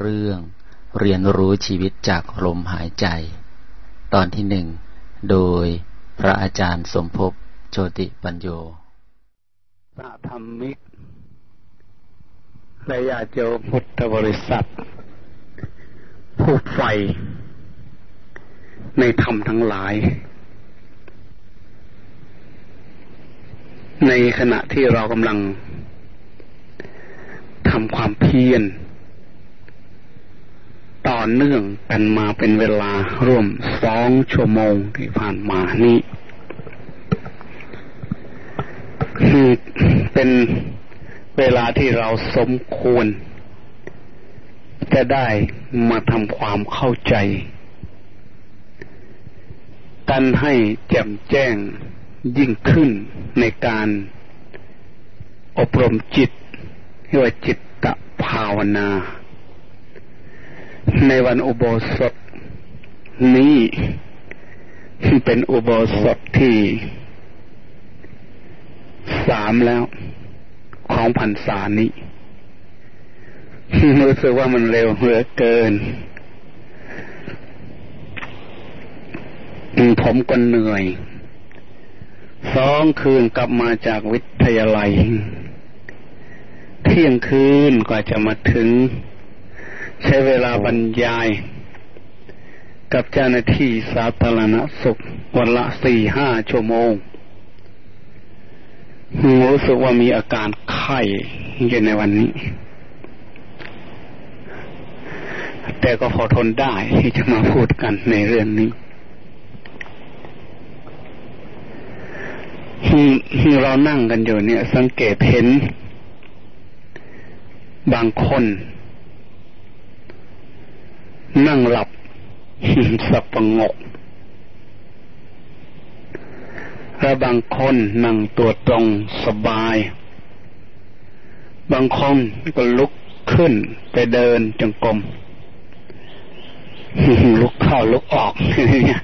เรื่องเรียนรู้ชีวิตจากลมหายใจ ตอนที่หนึ่ง โดยพระอาจารย์สมภพโชติปัญโยสะธรรมิกระยาโจพุทธบริษัท ผู้ไฟในธรรมทั้งหลาย ในขณะที่เรากำลังทำความเพียร ต่อเนื่องกันมาเป็นเวลาร่วมสองชั่วโมงที่ผ่านมานี้คือเป็นเวลาที่เราสมควร จะได้มาทำความเข้าใจ กันให้แจ่มแจ้งยิ่งขึ้นในการอบรมจิตเรียกว่าจิตตภาวนา ในวันอุโบสถนี้เป็นอุโบสถที่สามแล้ว ของพรรษานี้รู้สึกว่ามันเร็วเหลือเกิน ผมก็เหนื่อย สองคืนกลับมาจากวิทยาลัย เที่ยงคืนกว่าจะมาถึง ใช้เวลาบรรยาย กับเจ้าหน้าที่สาธารณสุขวันละสี่ห้าชั่วโมงรู้สึกว่ามีอาการไข้อยู่ในวันนี้ แต่ก็พอทนได้ที่จะมาพูดกันในเรื่องนี้ที่เรานั่งกันอยู่เนี่ย สังเกตเห็น บางคน นั่งหลับสับประงกและบางคนนั่งตัวตรงสบาย บางคนก็ลุกขึ้นไปเดินจงกรมลุกเข้าลุกออกเนี่ย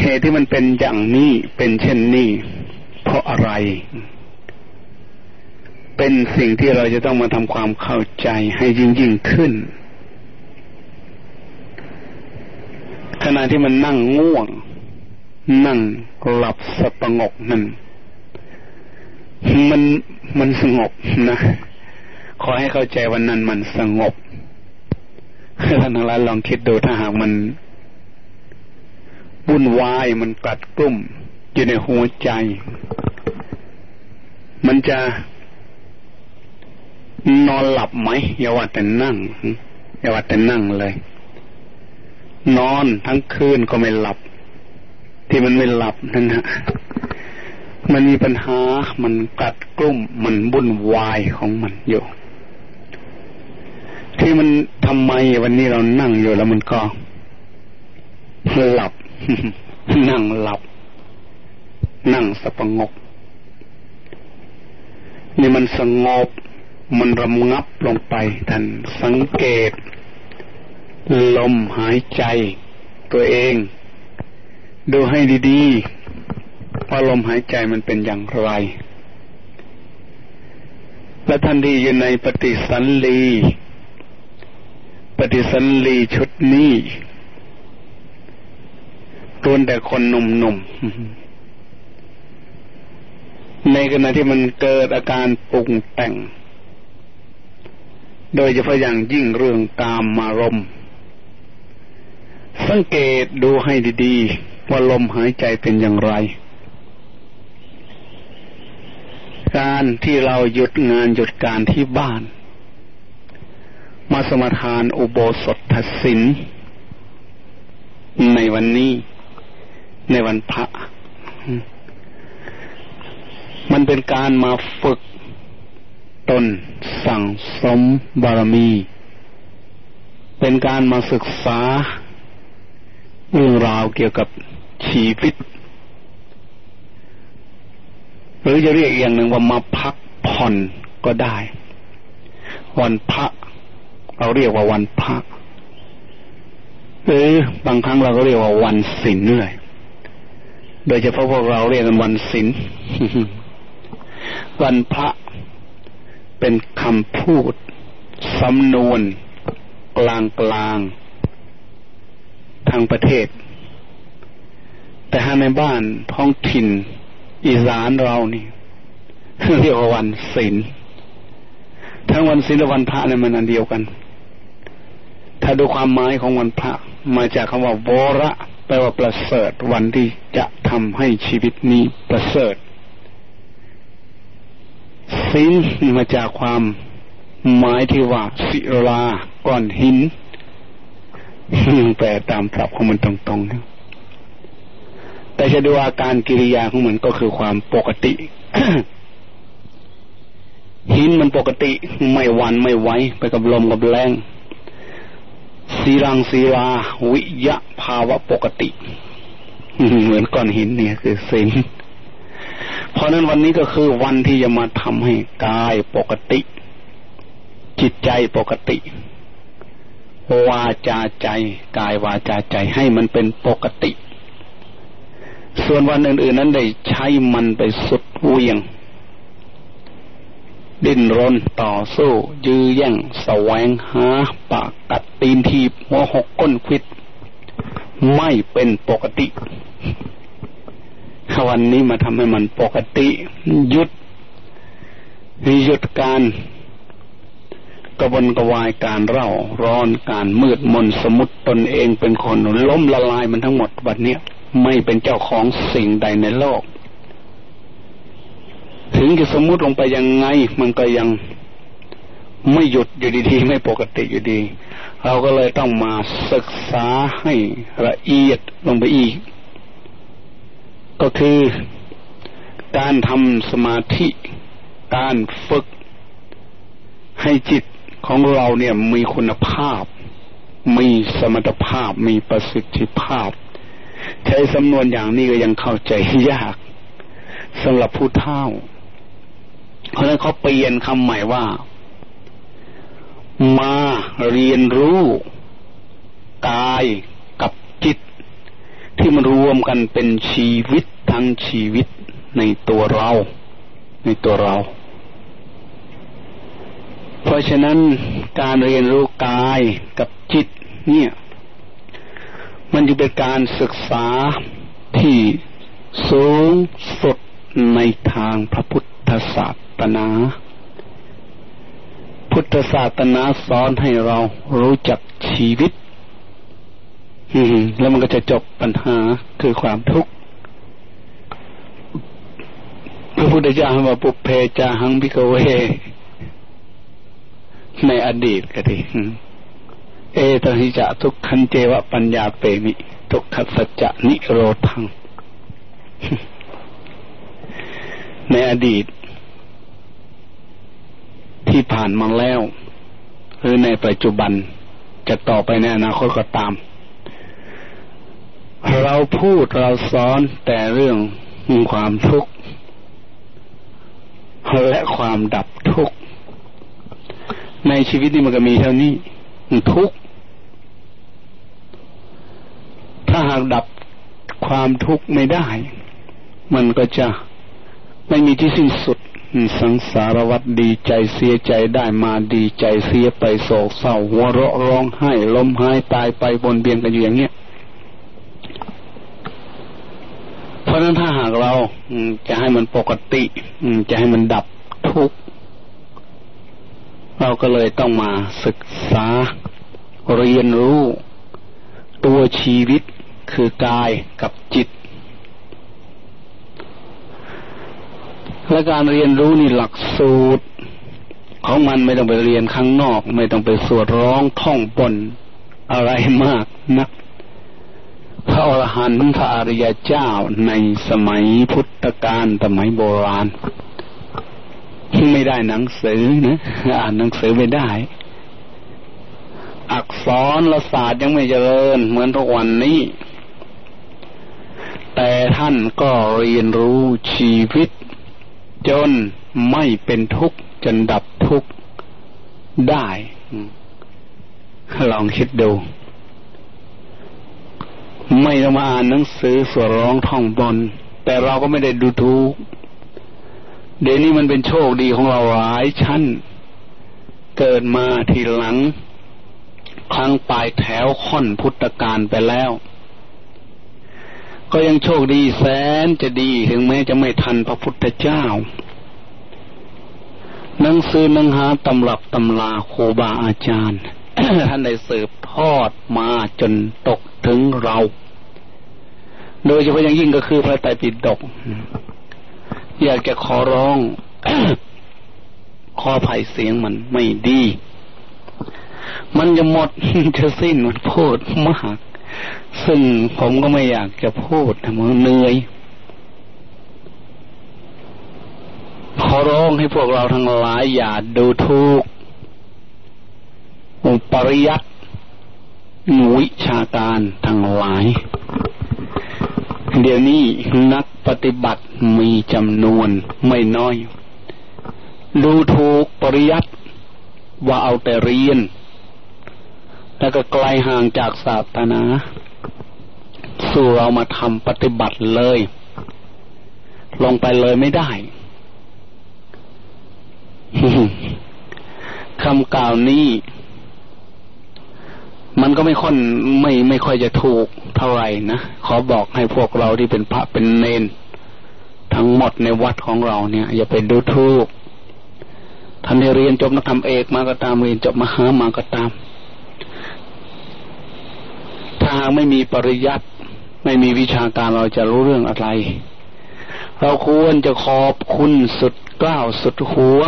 เหตุที่มันเป็นอย่างนี้เป็นเช่นนี้ เพราะอะไร เป็นสิ่งที่เราจะต้องมาทำความเข้าใจให้ยิ่งยิ่งขึ้น ขณะที่มันนั่งง่วง นั่งหลับสปงกนั่นมันมันสงบนะขอให้เข้าใจวันนั้นมันสงบท่านทั้งหลายลองคิดดูถ้าหากมันวุ่นวายมันกัดกลุ่มอยู่ในหัวใจ มันจะ นอนหลับไหมอย่าว่าแต่นั่งอย่าว่าแต่นั่งเลย นอนทั้งคืนก็ไม่หลับ ที่มันไม่หลับนั่นฮะมันมีปัญหา มันกัดกลุ่ม มันบุ่นวายของมันอยู่ ที่มันทำไมวันนี้เรานั่งอยู่แล้วมันก็หลับ นั่งหลับ นั่งสปงก นี่มันสงบ มันรำงับลงไปท่านสังเกต ลมหายใจตัวเอง ดูให้ดีๆว่าลมหายใจมันเป็นอย่างไร และท่านที่อยู่ในปฏิสันลีปฏิสันลีชุดนี้รวนแต่คนหนุ่มๆในขณะที่มันเกิดอาการปรุงแต่ง โดยเฉพาะอย่างยิ่งเรื่องกามมารมสังเกตดูให้ดีๆ ว่าลมหายใจเป็นอย่างไร การที่เราหยุดงานหยุดการที่บ้าน มาสมทานอุโบสถทศินในวันนี้ ในวันพระ มันเป็นการมาฝึก ตนสั่งสมบารมี เป็นการมาศึกษา เรื่องราวเกี่ยวกับชีวิต หรือจะเรียกอย่างหนึ่งว่ามาพักผ่อนก็ได้ วันพระ เราเรียกว่าวันพระหรือบางครั้งเราก็เรียกว่าวันศีลเลยโดยเฉพาะพวกเราเรียกกันวันศีลวันพระ เป็นคำพูด สำนวน กลางกลางทางประเทศ แต่ถ้าในบ้านท้องถิ่น อีสานเรานี่เรียกว่าวันศีลทั้งวันศีลและวันพระเนี่ยมันอันเดียวกัน ถ้าดูความหมายของวันพระ มาจากคำว่าวระแปลว่าประเสริฐวันที่จะทำให้ชีวิตนี้ประเสริฐ ศีลมาจากความหมายที่ว่าศิลาก้อนหินแปลตามศัพท์ของมันตรงๆนะแต่จะดูอาการกิริยาของมันก็คือความปกติ หินมันปกติไม่หวันไม่ไหวไปกับลมกับแรงสีรังสีลาวิยะภาวะปกติ เหมือนก้อนหินเนี่ยคือสิง เพราะนั้นวันนี้ก็คือวันที่จะมาทำให้กายปกติ จิตใจปกติ วาจาใจ กายวาจาใจให้มันเป็นปกติ ส่วนวันอื่น ๆ นั้นได้ใช้มันไปสุดเวียง ดิ้นรนต่อสู้ ยื้อแย่งแสวงหา ปากกัดตีนทีบหัวหกก้นควิด ไม่เป็นปกติ วันนี้มาทำให้มันปกติหยุดหยุดการกระวนกระวายการเร่าร้อนการมืดมนสมุดตนเองเป็นคนล้มละลายมันทั้งหมดวันนี้ไม่เป็นเจ้าของสิ่งใดในโลก ถึงจะสมมุติลงไปยังไง มันก็ยังไม่หยุดอยู่ดีๆไม่ปกติอยู่ดี เราก็เลยต้องมาศึกษาให้ละเอียดลงไปอีก ก็คือการทำสมาธิ การฝึก ให้จิตของเราเนี่ยมีคุณภาพ มีสมรรถภาพ มีประสิทธิภาพ ใช้สำนวนอย่างนี้ก็ยังเข้าใจยากสำหรับผู้เท่า เพราะนั้นเขาเปลี่ยนคำใหม่ว่า มาเรียนรู้ กาย ที่มันรวมกันเป็นชีวิตทั้งชีวิตในตัวเรา ในตัวเรา เพราะฉะนั้นการเรียนรู้กายกับจิตเนี่ย มันจะเป็นการศึกษาที่สูงสุดในทางพระพุทธศาสนา พุทธศาสนาสอนให้เรารู้จักชีวิต แล้วมันก็จะจบปัญหาคือความทุกข์พระพุทธเจ้าว่าปุเพจาหังพิกเว ในอดีตก็ดีเอตหิจะทุกขันเจวะปัญญาเปมิทุกขสัจจะนิโรธัง ในอดีต ที่ผ่านมาแล้ว หรือในปัจจุบันจะต่อไปในอนาคตก็ตาม เราพูดเราสอนแต่เรื่องความทุกข์และความดับทุกข์ในชีวิตนี้มันก็มีเท่านี้ทุกข์ถ้าหากดับความทุกข์ไม่ได้ มันก็จะไม่มีที่สิ้นสุด สังสารวัตรดีใจเสียใจได้มาดีใจเสียไปโศกเศร้าหัวเราะร้องไห้ล้มหายตายไปบนเบียนกันอยู่อย่างเนี้ย ราะนั้นถ้าหากเราจะให้มันปกติจะให้มันดับทุกข์เราก็เลยต้องมาศึกษา เรียนรู้ ตัวชีวิตคือกายกับจิต และการเรียนรู้นี่หลักสูตร ของมันไม่ต้องไปเรียนข้างนอก ไม่ต้องไปสวดร้องท่องบนอะไรมากนัก พระอรหันต์พระอริยเจ้าในสมัยพุทธกาลสมัยโบราณไม่ได้หนังสือนะอ่านหนังสือไม่ได้ อักษรละศาสตร์ยังไม่เจริญ เหมือนทุกวันนี้ แต่ท่านก็เรียนรู้ชีวิต จนไม่เป็นทุกข์จนดับทุกข์ได้ ลองคิดดู ไม่ต้องมาอ่านหนังสือสวดร้องท่องบนแต่เราก็ไม่ได้ดูถูกเดี๋ยวนี้มันเป็นโชคดีของเราหลายชั้น เกิดมาทีหลัง ครั้งปลายแถวค่อนพุทธการไปแล้ว ก็ยังโชคดีแสนจะดีถึงแม้จะไม่ทันพระพุทธเจ้าหนังสือหนังหาตำรับตำลาครูบาอาจารย์ ท่านได้สืบทอดมาจนตกถึงเรา โดยเฉพาะอย่างยิ่งก็คือพระไตรปิฎกอยากจะขอร้อง ขอภัยเสียงมันไม่ดี มันจะหมดจะสิ้นมันพูดมาก ซึ่งผมก็ไม่อยากจะพูดมันเหนื่อยขอร้องให้พวกเราทั้งหลายอย่าดูทุก ปริยัติวิชาการทั้งหลาย เดี๋ยวนี้นักปฏิบัติมีจำนวนไม่น้อย ดูถูกปริยัติว่าเอาแต่เรียน แล้วก็ไกลห่างจากศาสนา สู่เรามาทำปฏิบัติเลย ลงไปเลยไม่ได้คำกล่าวนี้ มันก็ไม่ค่อนไม่ไม่ค่อยจะถูกเท่าไหร่นะขอบอกให้พวกเราที่เป็นพระเป็นเนนทั้งหมดในวัดของเราเนี่ย อย่าไปดูถูกท่านเรียนจบนักธรรมเอกมาก็ตามเรียนจบมหามาก็ตาม ถ้าหากไม่มีปริยัติไม่มีวิชาการเราจะรู้เรื่องอะไร เราควรจะขอบคุณสุดกล้าวสุดหัว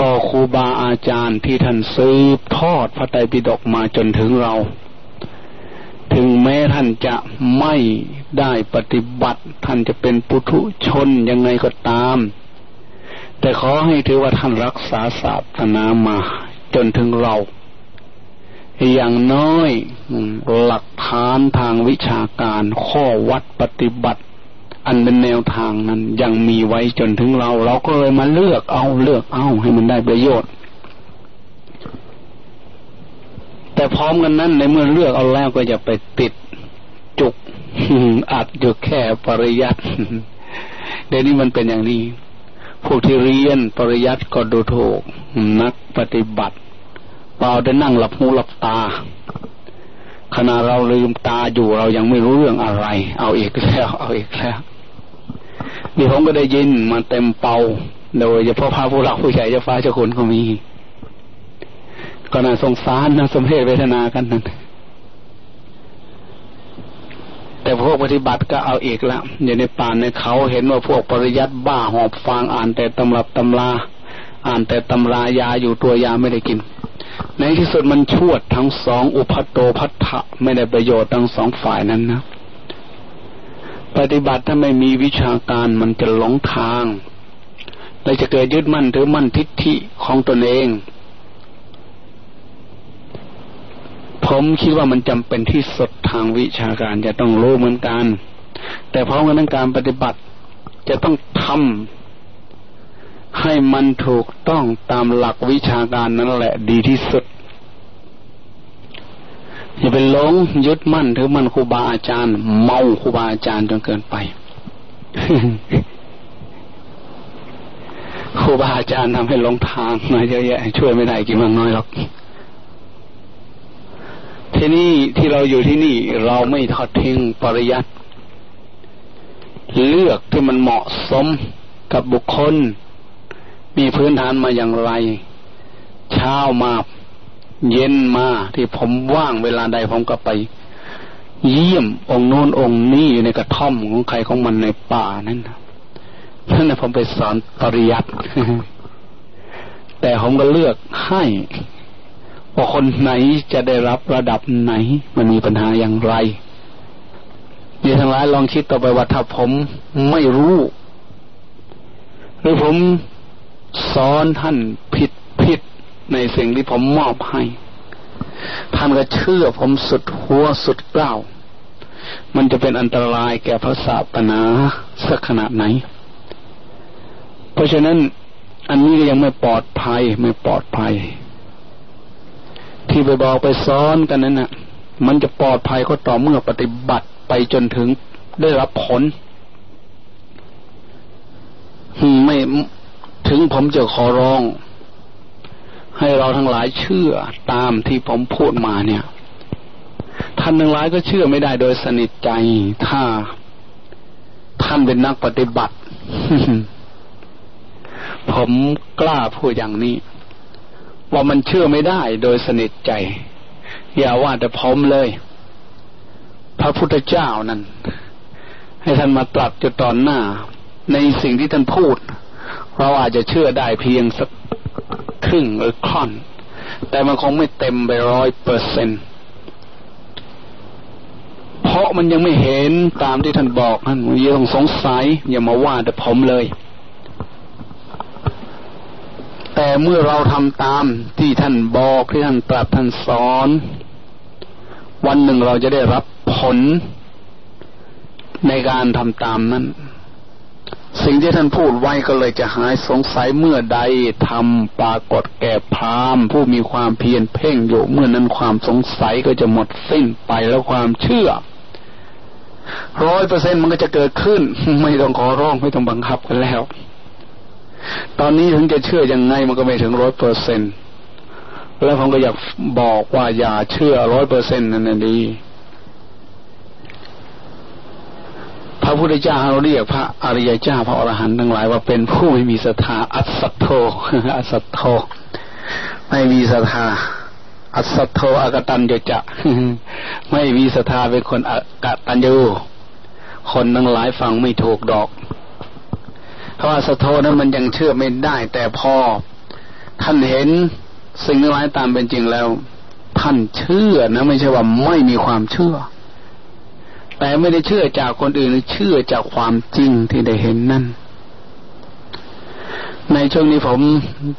ต่อครูบาอาจารย์ที่ท่านสืบทอดพระไตรปิฎกมาจนถึงเรา ถึงแม้ท่านจะไม่ได้ปฏิบัติ ท่านจะเป็นปุถุชนยังไงก็ตาม แต่ขอให้ถือว่าท่านรักษาศาสนามาจนถึงเรา อย่างน้อยหลักฐานทางวิชาการข้อวัดปฏิบัติ อันเป็นแนวทางนั้นยังมีไว้จนถึงเรา เราก็เลยมาเลือกเอาเลือกเอาให้มันได้ประโยชน์ แต่พร้อมกันนั้นในเมื่อเลือกเอาแล้วก็อย่าไปติดจุกอัดอยู่แค่ปริยัติเดี๋ยวนี้มันเป็นอย่างนี้พวกที่เรียนปริยัติก็ดูถูก นักปฏิบัติเปล่าได้นั่งหลับหูหลับตาขณะเราลืมตาอยู่เรายังไม่รู้เรื่องอะไร เอาอีกแล้ว เอาอีกแล้ว นี่ผมก็ได้ยินมาเต็มเป่า โดยเฉพาะพระผู้หลักผู้ใหญ่เจ้าฟ้าเจ้าคุณก็มี ก็น่าสงสารน่าสมเพชเวทนากันนั่นแต่พวกปฏิบัติก็เอาเอกล้วอยู่ในป่านในเขาเห็นว่าพวกปริยัติบ้าหอบฟางอ่านแต่ตำรับตำราอ่านแต่ตำรายาอยู่ตัวยาไม่ได้กิน ในที่สุดมันชวดทั้งสองอุพัตโตพัทธะไม่ได้ประโยชน์ทั้งสองฝ่ายนั้นนะ ปฏิบัติถ้าไม่มีวิชาการมันจะหลงทาง และจะเกิดยึดมั่นถือมั่นทิฏฐิของตนเอง ผมคิดว่ามันจำเป็นที่สุดทางวิชาการจะต้องรู้เหมือนกัน แต่พร้อมกันการปฏิบัติจะต้องทำให้มันถูกต้องตามหลักวิชาการนั่นแหละดีที่สุด อย่าไปหลงยึดมั่นถือมั่นครูบาอาจารย์ เมาครูบาอาจารย์จนเกินไปครูบาอาจารย์ทำให้หลงทางมาเยอะแยะช่วยไม่ได้กี่มากน้อยหรอกที่นี่ที่เราอยู่ที่นี่ เราไม่ทอดทิ้งปริยัติเลือกที่มันเหมาะสมกับบุคคล มีพื้นฐานมาอย่างไร เช้ามา เย็นมาที่ผมว่างเวลาใดผมก็ไป เยี่ยมองค์โน้นองค์นี้อยู่ในกระท่อมของใครของมันในป่านั่นนั่นแหละผมไปสอนปริยัติแต่ผมก็เลือกให้ว่าคนไหนจะได้รับระดับไหน มันมีปัญหาอย่างไรนี่ทั้งหลายลองคิดต่อไปว่าถ้าผมไม่รู้ หรือผมสอนท่านผิด ในสิ่งที่ผมมอบให้ ท่านก็เชื่อผมสุดหัวสุดเกล้า มันจะเป็นอันตรายแก่พระศาสนาสักขนาดไหน เพราะฉะนั้นอันนี้ยังไม่ปลอดภัยไม่ปลอดภัย ที่ไปบอกไปซ้อนกันนั้นนะ่ะ มันจะปลอดภัยก็ต่อเมื่อปฏิบัติไปจนถึงได้รับผลไม่ถึงผมจะขอร้อง ให้เราทั้งหลายเชื่อตามที่ผมพูดมาเนี่ย ท่านทั้งหลายก็เชื่อไม่ได้โดยสนิทใจ ถ้าท่านเป็นนักปฏิบัติ ผมกล้าพูดอย่างนี้ ว่ามันเชื่อไม่ได้โดยสนิทใจ อย่าว่าแต่ผมเลย พระพุทธเจ้านั้น ให้ท่านมาตรัสจุดตอนหน้า ในสิ่งที่ท่านพูด เราอาจจะเชื่อได้เพียงสัก ครึ่งหรือค่อน แต่มันคงไม่เต็มไปร้อยเปอร์เซ็นต์เพราะมันยังไม่เห็นตามที่ท่านบอกท่านยังสงสัย อย่ามาว่าแต่ผมเลย แต่เมื่อเราทำตามที่ท่านบอกที่ท่านตรัสท่านสอน วันหนึ่งเราจะได้รับผลในการทำตามนั้น สิ่งที่ท่านพูดไว้ก็เลยจะหายสงสัยเมื่อใดทำปรากฏแก่พรามผู้มีความเพียรเพ่งอยู่เมื่อนั้นความสงสัยก็จะหมดสิ้นไปแล้วความเชื่อร้อยเปอร์เซ็นมันก็จะเกิดขึ้น ไม่ต้องขอร้องไม่ต้องบังคับกันแล้ว ตอนนี้ถึงจะเชื่อยังไงมันก็ไม่ถึงร้อยเปอร์เซ็นแล้วผมก็อยากบอกว่าอย่าเชื่อร้อยเปอร์เซ็นต์นั่นดี พระพุทธเจ้าเราเรียกพระอริยเจ้าพระอรหันต์ทั้งหลายว่าเป็นผู้ไม่มีศรัทธาอัศโทอัศโทไม่มีศรัทธาอัศโทอากตันจะจะไม่มีศรัทธาเป็นคนอกตันยูคนทั้งหลายฟังไม่ถูกดอก เพราะอัศโทนั้นมันยังเชื่อไม่ได้ แต่พอท่านเห็นสิ่งทั้งหลายตามเป็นจริงแล้ว ท่านเชื่อนะ ไม่ใช่ว่าไม่มีความเชื่อ แต่ไม่ได้เชื่อจากคนอื่นเชื่อจากความจริงที่ได้เห็นนั่น ในช่วงนี้ผม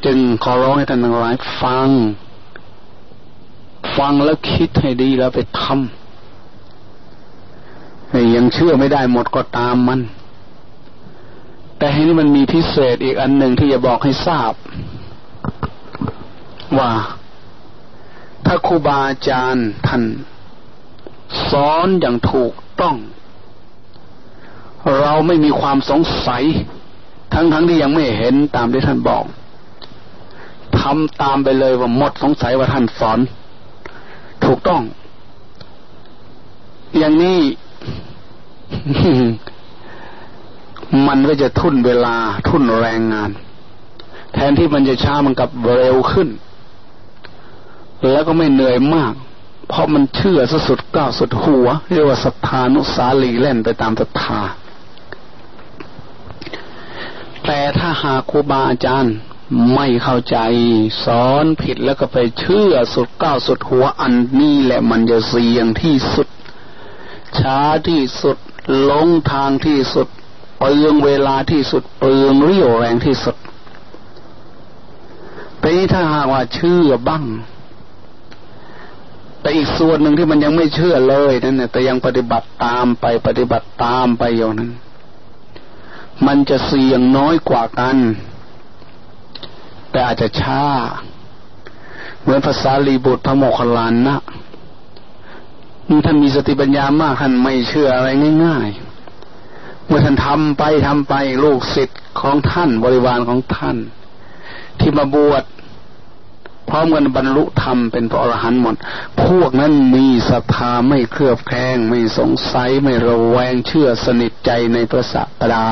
จึงขอร้องให้ท่านทั้งหลายฟัง ฟังแล้วคิดให้ดีแล้วไปทำยังเชื่อไม่ได้หมดก็ตามมัน แต่ให้นี่มันมีพิเศษอีกอันหนึ่งที่จะบอกให้ทราบ ว่าถ้าครูบาอาจารย์ท่าน สอนอย่างถูกต้อง เราไม่มีความสงสัย ทั้งๆทที่ยังไม่เห็นตามที่ท่านบอกทำตามไปเลยว่าหมดสงสัยว่าท่านสอน ถูกต้อง อย่างนี้ มันก็จะทุ่นเวลาทุ่นแรงงาน แทนที่มันจะช้ามันกับเร็วขึ้น แล้วก็ไม่เหนื่อยมาก เพราะมันเชื่อสุดก้าวสุดหัว เรียกว่าศรัทธานุสาลีเล่นไปตามศรัทธา แต่ถ้าหากครูบาอาจารย์ไม่เข้าใจสอนผิดแล้วก็ไปเชื่อสุดก้าวสุดหัวอันนี้แหละมันจะเสี่ยงที่สุด ช้าที่สุดลงทางที่สุดเปลืองเวลาที่สุดเปลืองเรี่ยวแรงที่สุดแต่ถ้าหากว่าเชื่อบ้าง แต่อีกส่วนหนึ่งที่มันยังไม่เชื่อเลยนั่นเนี่ยแต่ยังปฏิบัติตามไปปฏิบัติตามไปอย่างนั้น มันจะเสี่ยงน้อยกว่ากัน แต่อาจจะช้า เหมือนภาษาลีบุตรพระโมคคัลลานนะนี่ท่านมีสติปัญญามากท่านไม่เชื่ออะไรง่าย ๆ เมื่อท่านทำไปทำไปลูกศิษย์ของท่านบริวารของท่าน ที่มาบวช พร้อมกันบรรลุธรรมเป็นพระอรหันต์หมด พวกนั้นมีศรัทธาไม่เครือบแคลงไม่สงสัยไม่ระแวงเชื่อสนิทใจในพระสัปดา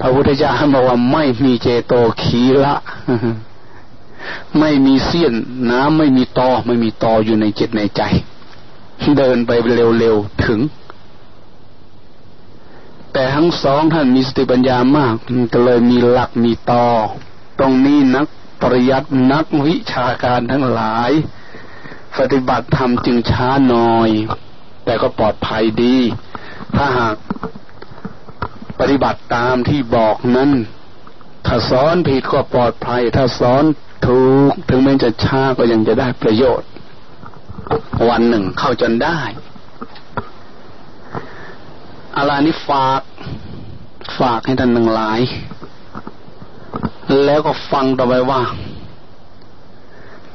พระพุทธเจ้าบอกว่าไม่มีเจโตขีละไม่มีเสี้ยนน้ำไม่มีตอไม่มีตออยู่ในจิตในใจ เดินไปเร็วๆถึง แต่ทั้งสองท่านมีสติปัญญามากก็เลยมีหลักมีตอ ตรงนี้นัก ปริยัตินักวิชาการทั้งหลาย ปฏิบัติธรรมจึงช้าหน่อย แต่ก็ปลอดภัยดี ถ้าหากปฏิบัติตามที่บอกนั้น ถ้าสอนผิดก็ปลอดภัย ถ้าสอนถูกถึงแม้จะช้าก็ยังจะได้ประโยชน์ วันหนึ่งเข้าจนได้อะไรนี้ฝาก ฝากให้ท่านทั้งหลาย แล้วก็ฟังต่อไปว่า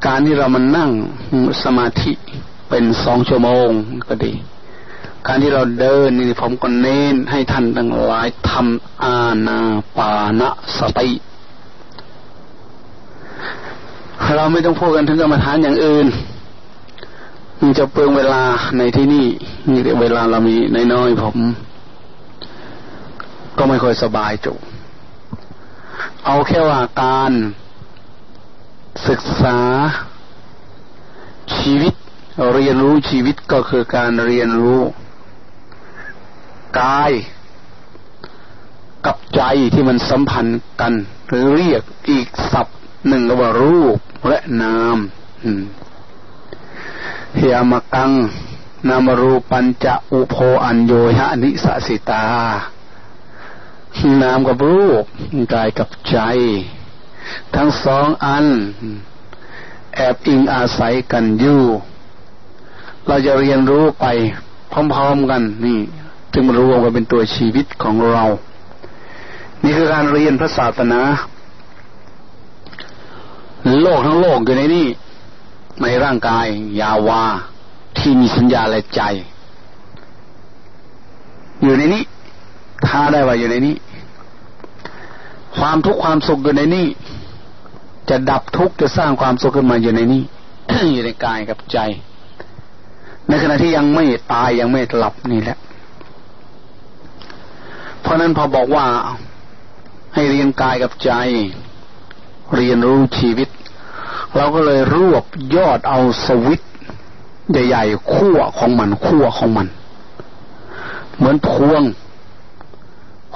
การที่เรามานั่งสมาธิเป็นสองชั่วโมงก็ดี การที่เราเดินนี่ผมก็เน้นให้ท่านทั้งหลายทำอาณาปานสติเราไม่ต้องพูดกันถึงกรรมฐานอย่างอื่นมันจะเปลืองเวลาในที่นี่นี่เวลาเรามีน้อยๆผม ก็ไม่ค่อยสบายจุ เอาแค่ว่าการศึกษาชีวิตเรียนรู้ชีวิตก็คือการเรียนรู้กายกับใจที่มันสัมพันธ์กัน หรือเรียกอีกศัพท์หนึ่งว่ารูปและนามเฮียมกัง นามรูปัญจะอุโพอัญโยหะนิสสิตา นามกับรูปกายกับใจ ทั้งสองอัน แอบอิงอาศัยกันอยู่ เราจะเรียนรู้ไปพร้อมๆกันนี่จึงมารวมกันเป็นตัวชีวิตของเรา นี่คือการเรียนพระศาสนา โลกทั้งโลกอยู่ในนี้ในร่างกาย ยาวา ที่มีสัญญาและใจ อยู่ในนี้ท้าได้ว่าอยู่ในนี้ ความทุกข์ความสุขอยู่ในนี้ จะดับทุกข์จะสร้างความสุขขึ้นมาอยู่ในนี้อยู่ในกายกับใจ ในขณะที่ยังไม่ตายยังไม่หลับนี่แหละ เพราะนั้นพอบอกว่าให้เรียนกายกับใจ เรียนรู้ชีวิต เราก็เลยรวบยอดเอาสวิตใหญ่ๆขั้วของมันขั้วของมัน เหมือนพวง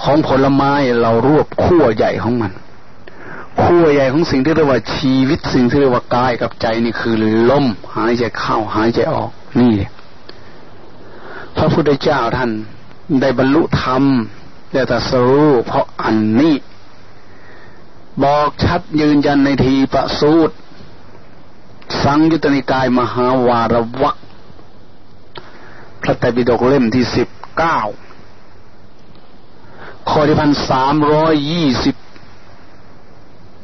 ของผลไม้เรารวบขั้วใหญ่ของมันขั้วใหญ่ของสิ่งที่เรียกว่าชีวิตสิ่งที่เรียกว่ากายกับใจนี่คือลมหายใจเข้าหายใจออก นี่พระพุทธเจ้าท่านได้บรรลุธรรมได้ตรัสรู้เพราะอันนี้ บอกชัดยืนยันในทีประสูตรสังยุตนิกายมหาวารวักพระไตรปิฎกเล่มที่สิบเก้า ข้อที่พันสามร้อยยี่สิบ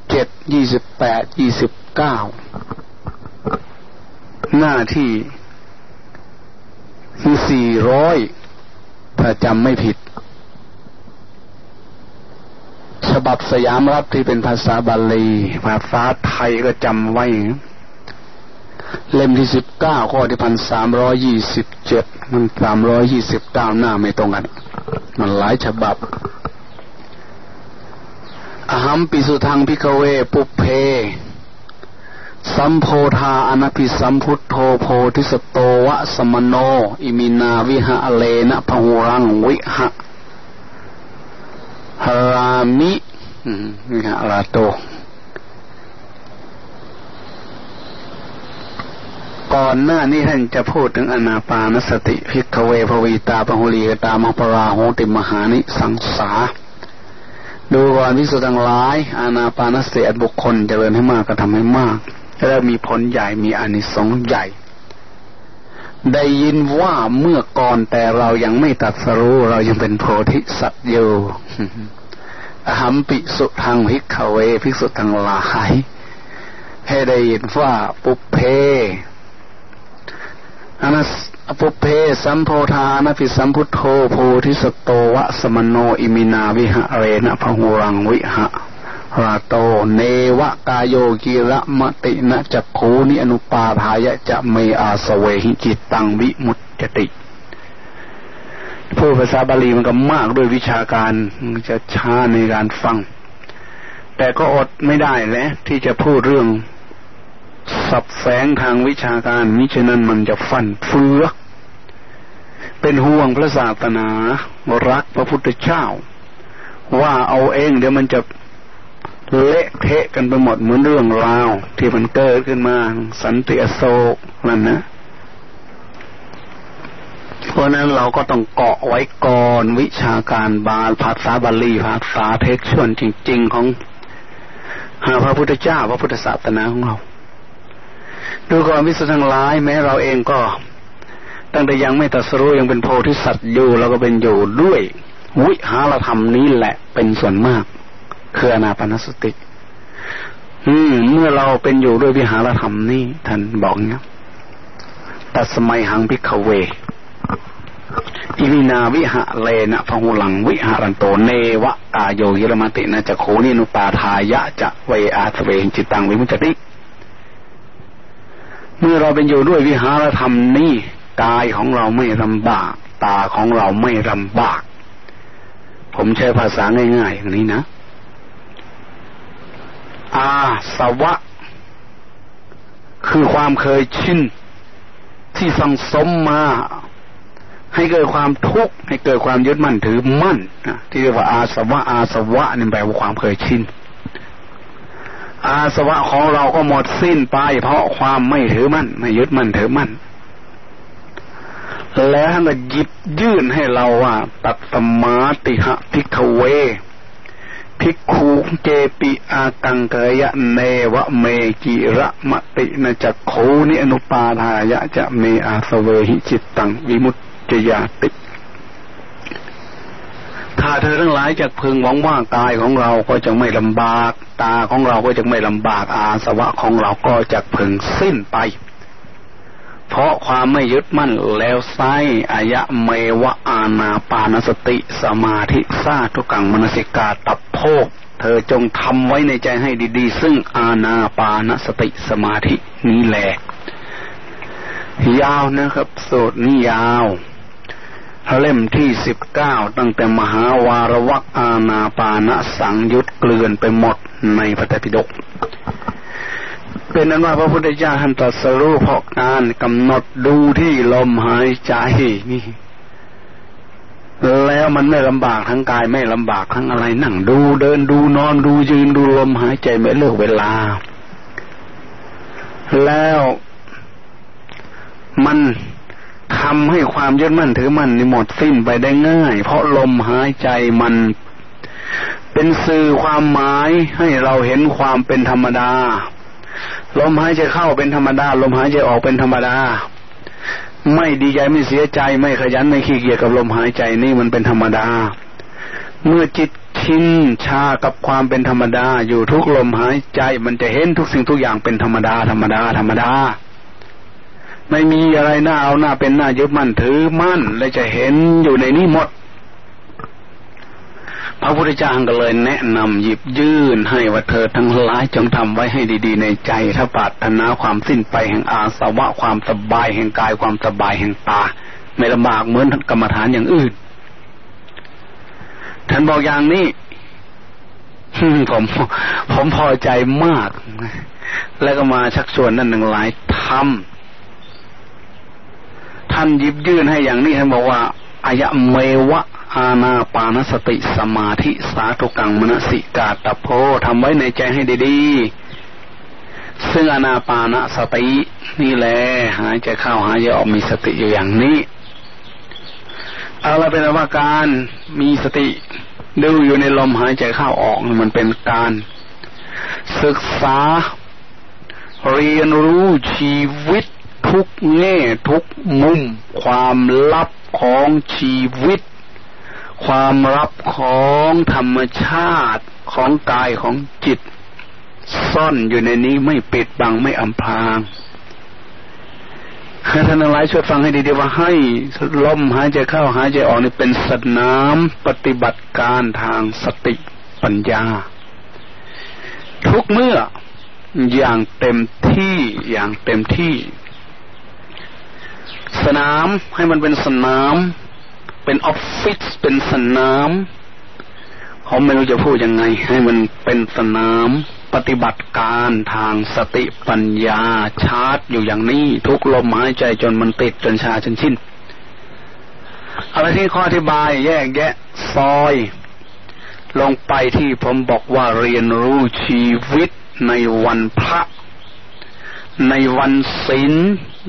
เจ็ดยี่สิบแปดยี่สิบเก้าหน้าที่ที่สี่ร้อยถ้าจำไม่ผิด ฉบับสยามรัฐที่เป็นภาษาบาลีภาษาไทยก็จำไว้ เล่มที่สิบเก้าข้อที่พันสามร้อยยี่สิบเจ็ดพันสามร้อยยี่สิบเก้าหน้าไม่ตรงกัน มันหลายฉบับอหัมปิสุทัง ภิกขเว ปุพเพ สัมโพธาอนภิสัมพุทโธโพธิสัตโตวะสมาโน อิมินาวิหาเรนะพหุลังวิหะฮรามิวิหะราโต ก่อนหน้านี้ท่านจะพูดถึงอนาปานสติพิกเวภวีตาปหุลีตามปราโหติมหานิสังสา ดูก่อนวิสุทธังหลายอนาปานสติอับุคคลเจริญให้มากก็ทำให้มากแล้วมีผลใหญ่มีอนิสงส์ใหญ่ ได้ยินว่าเมื่อก่อนแต่เรายังไม่ตรัสรู้เรายังเป็นโพธิสัตว์อยู่อหัมปิสุทัง ภิกขเว ภิกษุทั้งหลายได้ยินว่าปุพเพ อนัสปุพเพสัมโพธา อนภิสัมพุทโธโพธิสัตโตวะสมาโนอิมินาวิหาเรนะพหุลังวิหะระโตเนวะกาโยกิละมะตินะจักขูนิอนุปาทายะจะเมอาสเวหิจิตตังวิมุตจติพูดภาษาบาลีมันก็มากด้วยวิชาการมันจะช้าในการฟัง แต่ก็อดไม่ได้แหละที่จะพูดเรื่อง สับแสงทางวิชาการมิฉะนั้นมันจะฟันเฟือ เป็นห่วงพระศาสนารักพระพุทธเจ้า ว่าเอาเองเดี๋ยวมันจะเละเทะกันไปหมดเหมือนเรื่องราว ที่มันเกิดขึ้นมา สันติอโศกนั่นนะเพราะนั้นเราก็ต้องเกาะไว้ก่อนวิชาการบาลภาษาบาลีภาษาเทคชวนจริง ๆ ของหาพระพุทธเจ้าพระพุทธศาสนาของเรา ดูก่อนวิสุทธ์ทั้งหลายแม้เราเองก็ ตั้งแต่ยังไม่ตัดสรู้ยังเป็นโพธิสัตว์อยู่เราก็เป็นอยู่ด้วยวิหารธรรมนี้แหละเป็นส่วนมาก คืออานาปานสติ อืม เมื่อเราเป็นอยู่ด้วยวิหารธรรมนี้ท่านบอกเงี้ยตัสสะ มัยหัง ภิกขเวอิมินาวิหาเรนะพหุลังวิหะระโตเนวะกาโย กิละมะตินะจักขูนิ อนุปาทายะจะเม อาสเวหิ จิตตังวิมุจจะติ เมื่อเราเป็นอยู่ด้วยวิหารธรรมนี้กายของเราไม่ลำบาก ตาของเราไม่ลำบาก ผมใช้ภาษาง่ายๆอย่างนี้นะ อาสวะ คือความเคยชินที่สังสมมา ให้เกิดความทุกข์ให้เกิดความยึดมั่นถือมั่นที่เรียกว่าอาสวะ อาสวะนี่แปลว่าความเคยชิน อาสวะของเราก็หมดสิ้นไปเพราะความไม่ถือมั่นไม่ยึดมั่นถือมั่นแล้วท่านก็หยิบยื่นให้เราว่า ตัสมาติหะ ภิกขเวภิกขุเจปิอากังเขยยะเนวะเมกิละมะติ นะ จักขูนิอนุปาทายะจะเมอาสเวหิจิตตังวิมุจเจยยาติ ถ้าเธอทั้งหลายจะพึงหวังว่ากายของเราก็จะไม่ลำบาก ตาของเราก็จะไม่ลำบากอาสวะของเราก็จะพึงสิ้นไป เพราะความไม่ยึดมั่นแล้วไซอายะเมวะอาณาปานสติ สมาธิซาทุกังมนสิกาตับโพกเธอจงทำไว้ในใจให้ดีๆ ซึ่งอาณาปานสติสมาธินี้แหละยาวนะครับสูตรนี้ยาว เล่มที่สิบเก้าตั้งแต่มหาวารวักอาณาปานสังยุตเกลื่อนไปหมดในพระไตรปิฎกเป็นนั้นว่าพระพุทธเจ้าท่านตรัสรู้เพราะการกำหนดดูที่ลมหายใจนี่ แล้วมันไม่ลำบากทั้งกายไม่ลำบากทั้งอะไรนั่งดูเดินดูนอนดูยืนดูลมหายใจไม่เลือกเวลา แล้วมัน ทำให้ความยึดมั่นถือมั่นนี่หมดสิ้นไปได้ง่าย เพราะลมหายใจมัน เป็นสื่อความหมายให้เราเห็นความเป็นธรรมดา ลมหายใจเข้าเป็นธรรมดา ลมหายใจออกเป็นธรรมดา ไม่ดีใจไม่เสียใจ ไม่ขยันไม่ขี้เกียจกับลมหายใจนี่มันเป็นธรรมดา เมื่อจิตชินชากับความเป็นธรรมดา อยู่ทุกลมหายใจมันจะเห็นทุกสิ่งทุกอย่างเป็นธรรมดาธรรมดาธรรมดา ไม่มีอะไรน่าเอาหน้าเป็นหน้ายึดมั่นถือมั่น และจะเห็นอยู่ในนี้หมด พระพุทธเจ้าก็เลยแนะนำหยิบยื่นให้ว่าเธอทั้งหลายจงทำไว้ให้ดี ๆ ในใจ ถ้าปรารถนาความสิ้นไปแห่งอาสวะความสบายแห่งกายความสบายแห่งตาไม่ลำบากเหมือนกรรมฐานอย่างอื่นท่านบอกอย่างนี้ผมผมพอใจมาก แล้วก็มาชักชวนนั่นหนึ่งหลายทำ ท่านยิบยื่นให้อย่างนี้ท่านบอกว่าอายะเมวะอาณาปานสติสมาธิสาธุกังมนสิกาตโพทำไว้ในใจให้ดีๆ ซึ่งอาณาปานสติ นี่แหละหายใจเข้าหายใจออกมีสติอยู่อย่างนี้เอาละเป็นว่าการมีสติดูอยู่ในลมหายใจเข้าออกมันเป็นการ ศึกษา เรียนรู้ชีวิต ทุกแง่ทุกมุม ความลับของชีวิต ความรับของธรรมชาติของกายของจิต ซ่อนอยู่ในนี้ไม่ปิดบังไม่อำพรางให้ท่านทั้งหลายช่วยฟังให้ดีๆว่าให้ลมหายใจเข้าหายใจออกนี่เป็นสนามปฏิบัติการทางสติปัญญา ทุกเมื่ออย่างเต็มที่อย่างเต็มที่ สนามให้มันเป็นสนาม เป็นออฟฟิศเป็นสนามเขาไม่รู้จะพูดยังไง ให้มันเป็นสนามปฏิบัติการทางสติปัญญาชาร์จอยู่อย่างนี้ ทุกลมหายใจจนมันติดจนชาจนชินอะไรที่ข้ออธิบายแยกแยะซอย ลงไปที่ผมบอกว่าเรียนรู้ชีวิตในวันพระ ในวันศีล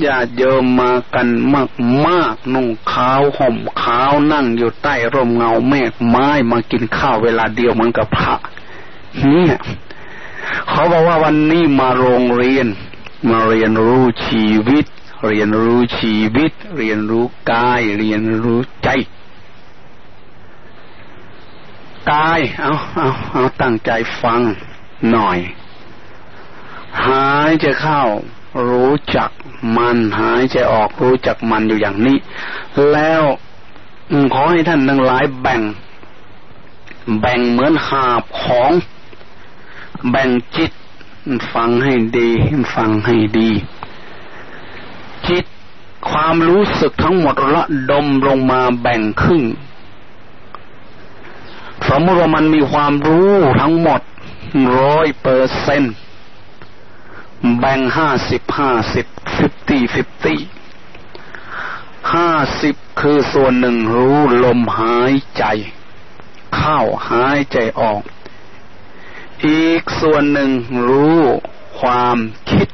ญาติโยมมากันมากมากนุ่งขาวห่มขาวนั่งอยู่ใต้ร่มเงาเมฆไม้มากินข้าวเวลาเดียวเหมือนกับพระ เนี่ยเขาบอกว่าวันนี้มาโรงเรียน มาเรียนรู้ชีวิต เรียนรู้ชีวิต เรียนรู้กาย เรียนรู้ใจกายเอาเอาเอาตั้งใจฟังหน่อย หายใจเข้ารู้จักมันหายใจออกรู้จักมันอยู่อย่างนี้ แล้วขอให้ท่านทั้งหลายแบ่ง แบ่งเหมือนหาบของ แบ่งจิต ฟังให้ดีฟังให้ดี จิตความรู้สึกทั้งหมดระดมลงมาแบ่งครึ่งสมมติว่ามันมีความรู้ทั้งหมดร้อยเปอร์เซ็นต์ แบ่งห้าสิบห้าสิบ fifty-fifty ห้าสิบคือส่วนหนึ่งรู้ลมหายใจ เข้าหายใจออก อีกส่วนหนึ่งรู้ความคิด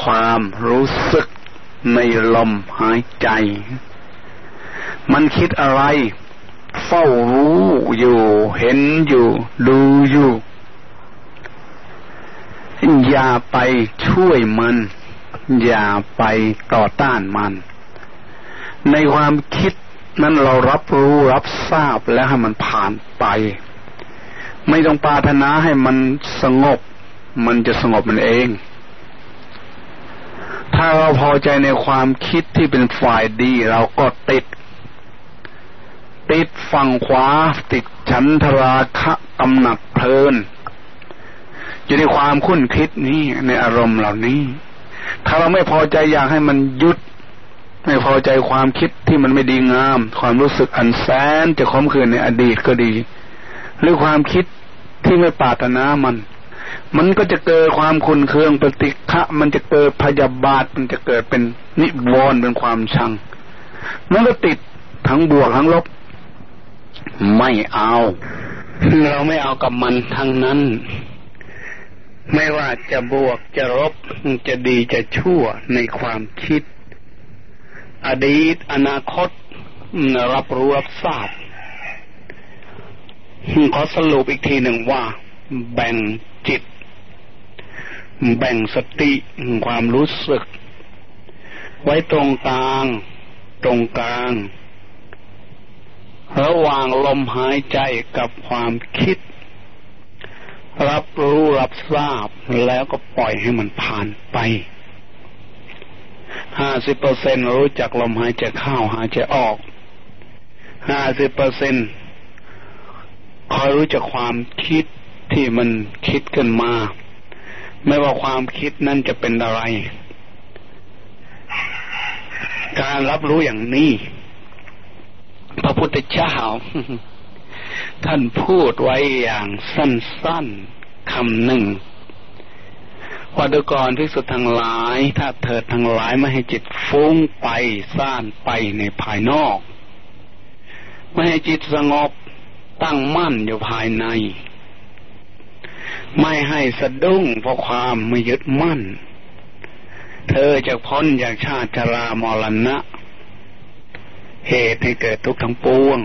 ความรู้สึกในลมหายใจ มันคิดอะไร เฝ้ารู้อยู่ เห็นอยู่ ดูอยู่ อย่าไปช่วยมัน อย่าไปต่อต้านมัน ในความคิดนั้นเรารับรู้รับทราบแล้วให้มันผ่านไป ไม่ต้องปรารถนาให้มันสงบ มันจะสงบมันเอง ถ้าเราพอใจในความคิดที่เป็นฝ่ายดีเราก็ติด ติดฝั่งขวาติดฉันทราคะกำหนัดเพลิน อยู่ในความคุ้นคิดนี้ในอารมณ์เหล่านี้ ถ้าเราไม่พอใจอยากให้มันยุด ไม่พอใจความคิดที่มันไม่ดีงาม ความรู้สึกอันแสนจะคมคืนในอดีตก็ดี หรือความคิดที่ไม่ปรารถนามัน มันก็จะเกิดความคุนเคืองปฏิฆะมันจะเกิดพยาบาทมันจะเกิดเป็นนิวรณ์เป็นความชังมันก็ติดทั้งบวกทั้งลบ ไม่เอา เราไม่เอากับมันทั้งนั้น ไม่ว่าจะบวกจะลบจะดีจะชั่วในความคิด อดีต อนาคต รับรู้รับทราบขอสรุปอีกทีหนึ่งว่า แบ่งจิต แบ่งสติความรู้สึก ไว้ตรงกลาง ตรงกลาง ระหว่างลมหายใจกับความคิด รับรู้รับทราบแล้วก็ปล่อยให้มันผ่านไปห้าสิบเปอร์เซ็นรู้จักลมหายใจเข้าหายใจออกห้าสิบเปอร์เซ็นคอยรู้จักความคิดที่มันคิดขึ้นมา ไม่ว่าความคิดนั้นจะเป็นอะไร การรับรู้อย่างนี้ พระพุทธเจ้า ท่านพูดไว้อย่างสั้นๆคำหนึ่งว่าดูก่อนที่สุดทั้งหลาย ถ้าเถิดทั้งหลายไม่ให้จิตฟุ้งไปซ่านไปในภายนอก ไม่ให้จิตสงบตั้งมั่นอยู่ภายใน ไม่ให้สะดุ้งเพราะความไม่ยึดมั่น เธอจะพ้นจากชาติชรามรณะ เหตุให้เกิดทุกข์ทั้งปวง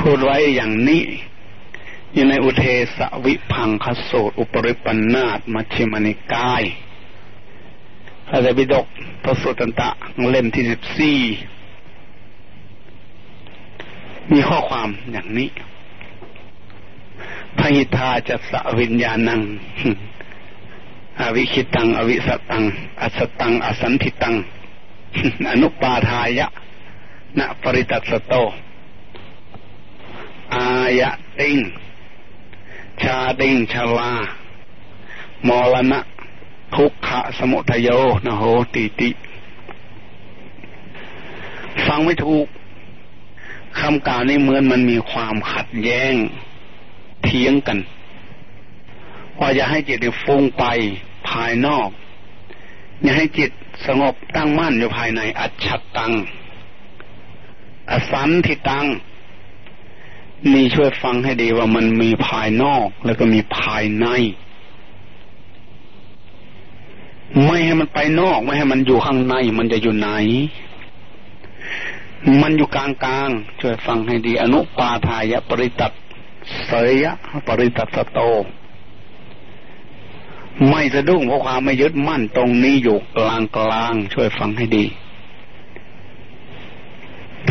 พูดไว้อย่างนี้อยู่ในอุเทสวิพังคสูตรอุปริปันนาตมัชฌิมานิกายพระบิดกพระสุตตันตะเล่มที่สิบสี่มีข้อความอย่างนี้พหิทาจะสวิญญาณัง อวิคิตัง อวิสตัง อัสตัง อสันติตัง อนุปาทายะนปริตัสโต อายะติง ชาติงชลา มรณะ ทุกขะสมุทโยนะโหติติ ฟังไม่ถูกคำกล่าวนี้เหมือนมันมีความขัดแย้งเถียงกันว่าอย่าให้จิตฟุ้งไปภายนอก อย่าให้จิตสงบตั้งมั่นอยู่ภายใน อัจฉตัง อสันทิตัง นี่ช่วยฟังให้ดีว่ามันมีภายนอกแล้วก็มีภายใน ไม่ให้มันไปนอก ไม่ให้มันอยู่ข้างใน มันจะอยู่ไหน มันอยู่กลางกลางช่วยฟังให้ดี อนุปาทายะปริตัตเสยะปริตัสโต ไม่สะดุ้งเพราะความไม่ยึดมั่นตรงนี้อยู่กลางกลางช่วยฟังให้ดี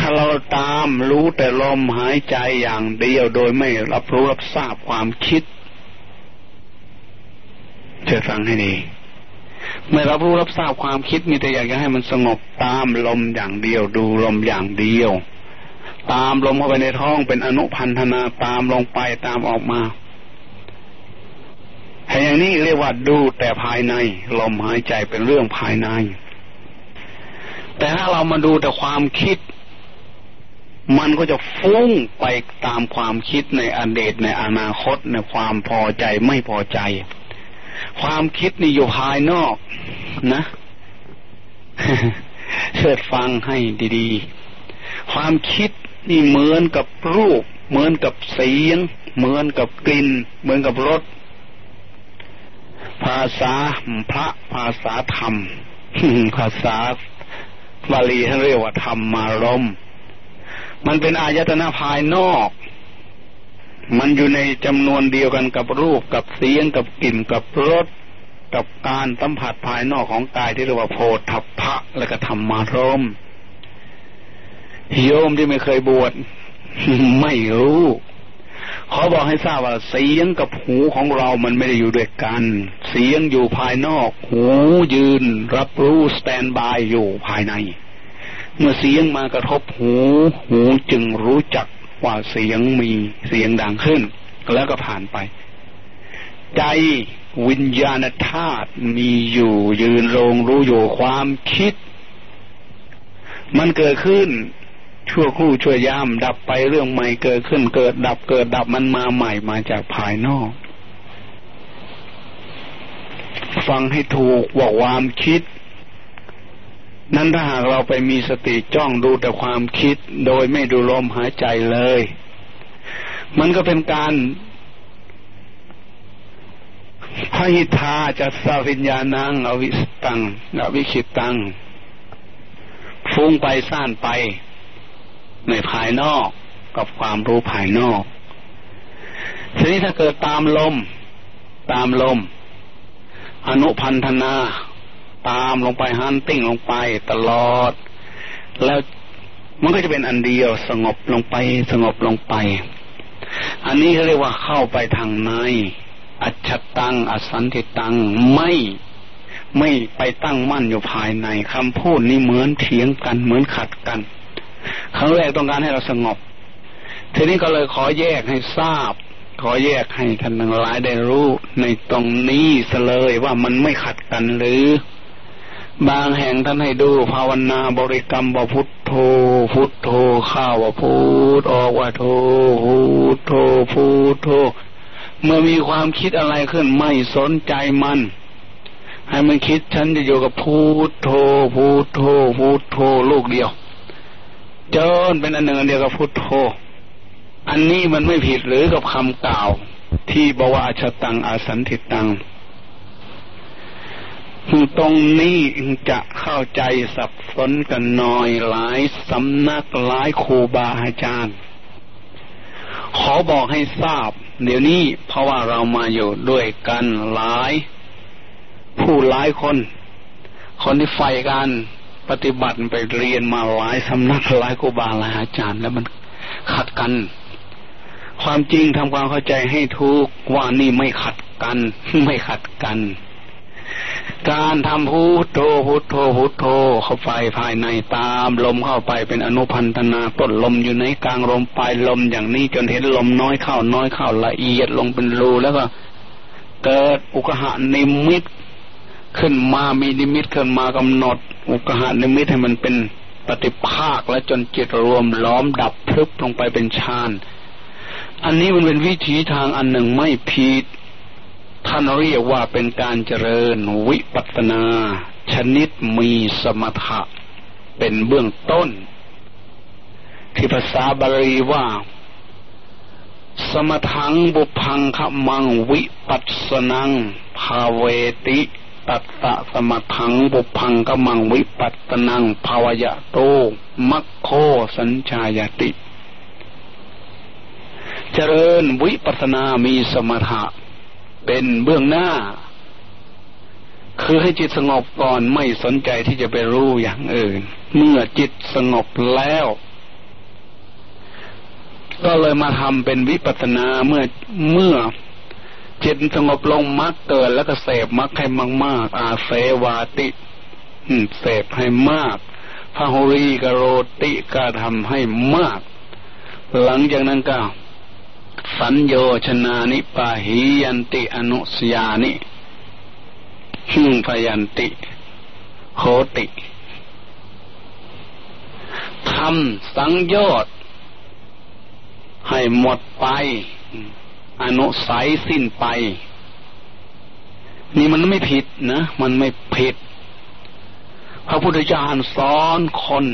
ถ้าเราตามรู้แต่ลมหายใจอย่างเดียวโดยไม่รับรู้รับทราบความคิดช่วยฟังให้ดีไม่รับรู้รับทราบความคิดมีแต่อยากจะให้มันสงบตามลมอย่างเดียวดูลมอย่างเดียว ตามลมเข้าไปในท้องเป็นอนุพันธนาตามลงไปตามออกมาให้อย่างนี้เรียกว่าดูแต่ภายในลมหายใจเป็นเรื่องภายใน แต่ถ้าเรามาดูแต่ความคิด มันก็จะฟุ้งไปตามความคิดในอดีตในอนาคตในความพอใจไม่พอใจ ความคิดนี่อยู่ภายนอกนะเชิดฟังให้ดีๆ ความคิดนี่เหมือนกับรูป เหมือนกับเสียง เหมือนกับกลิ่น เหมือนกับรสภาษาพระภาษาธรรม ภาษาบาลีท่านเรียกว่าธรรมมารม มันเป็นอายตนะภายนอก มันอยู่ในจำนวนเดียวกันกับรูปกับเสียงกับกลิ่นกับรสกับการสัมผัสภายนอกของกายที่เรียกว่าโพธพะและก็ธรรมารมโยมที่ไม่เคยบวชไม่รู้เขาบอกให้ทราบว่าเสียงกับหูของเรามันไม่ได้อยู่ด้วยกัน เสียงอยู่ภายนอก หูยืน รับรู้สแตนบายอยู่ภายใน เมื่อเสียงมากระทบหู หูจึงรู้จักว่าเสียงมีเสียงดังขึ้น แล้วก็ผ่านไป ใจวิญญาณธาตุมีอยู่ยืนลงรู้อยู่ความคิด มันเกิดขึ้นชั่วครู่ชั่วยามดับไปเรื่องใหม่เกิดขึ้นเกิดดับเกิดดับมันมาใหม่มาจากภายนอก ฟังให้ถูกว่าความคิด นั้นถ้าหากเราไปมีสติจ้องดูแต่ความคิดโดยไม่ดูลมหายใจเลย มันก็เป็นการพหิทาจัสวิญญาณังอวิสตังอวิคิตตัง ฟุ้งไปซ่านไป ในภายนอกกับความรู้ภายนอก ทีนี้ถ้าเกิดตามลม ตามลม อนุพันธนา ตามลงไปฮันติ้งลงไปตลอด แล้วมันก็จะเป็นอันเดียวสงบลงไปสงบลงไป อันนี้เขาเรียกว่าเข้าไปทางใน อัจฉตัง อสันติตัง ไม่ไม่ไปตั้งมั่นอยู่ภายในคำพูดนี้เหมือนเถียงกันเหมือนขัดกัน ครั้งแรกต้องการให้เราสงบ ทีนี้ก็เลยขอแยกให้ทราบ ขอแยกให้ท่านทั้งหลายได้รู้ในตรงนี้เลยว่ามันไม่ขัดกันหรือ บางแห่งท่านให้ดูภาวนาบริกรรมว่าพุทโธ พุทโธข้าวว่าพุทออกว่าโธพุทโธพุทโธเมื่อมีความคิดอะไรขึ้นไม่สนใจมัน ให้มันคิดฉันจะอยู่กับพูดโธพูดโธพูดโธลูกเดียวจนเป็นอันหนึ่งอันเดียวกับพุทโธ อันนี้มันไม่ผิดหรือกับคำกล่าว ที่บวาชตังอาสันติตัง ตรงนี้จะเข้าใจสับสนกันหน้อยหลายสำนักหลายครูบาอาจารย์ ขอบอกให้ทราบ เดี๋ยวนี้เพราะว่าเรามาอยู่ด้วยกันหลาย ผู้หลายคน คนที่ใฝ่การปฏิบัติไปเรียนมาหลายสำนักหลายกูบาหลายอาจารย์ แล้วมันขัดกัน ความจริงทำความเข้าใจให้ทุกว่านี่ไม่ขัดกัน ไม่ขัดกัน การทำพุทโธพุทโธพุทโธเข้าไปภายในตามลมเข้าไปเป็นอนุพันธนาต้นลมอยู่ในกลางลมปลายลมอย่างนี้จนเห็นลมน้อยเข้าน้อยเข้าละเอียดลงเป็นรูแล้วก็เกิดอุกหะนิมิตขึ้นมามีนิมิตขึ้นมากำหนด อุกหะนิมิตให้มันเป็นปฏิภาคและจนจิตรวมล้อมดับพลึบลงไปเป็นฌานอันนี้มันเป็นวิถีทางอันหนึ่งไม่ผิด ท่านเรียกว่าเป็นการเจริญวิปัสนา ชนิดมีสมถะเป็นเบื้องต้น ที่ภาษาบาลีว่า สมทังบุพังขมังวิปัสนังภาเวติตัตตะสมทังบุพังขมังวิปัสนังภาวยะโต มัคโคสัญชายติ เจริญวิปัสนามีสมถะ เป็นเบื้องหน้า คือให้จิตสงบก่อนไม่สนใจที่จะไปรู้อย่างอื่น เมื่อจิตสงบแล้ว ก็เลยมาทำเป็นวิปัสนาเมื่อเมื่อจิตสงบลงมักเกิดแล้วก็เสพมักให้มากๆอาเสวาติเสพให้มากพระโหรีกโรติก็ทำให้มาก หลังจากนั้นก็ สัญโยชนานิปาหิยันติอนุสยานิหิงพยันติโหติทำสังโยชน์ให้หมดไป อนุสัยสิ้นไป นี่มันไม่ผิดนะ มันไม่ผิด พระพุทธเจ้าสอนคน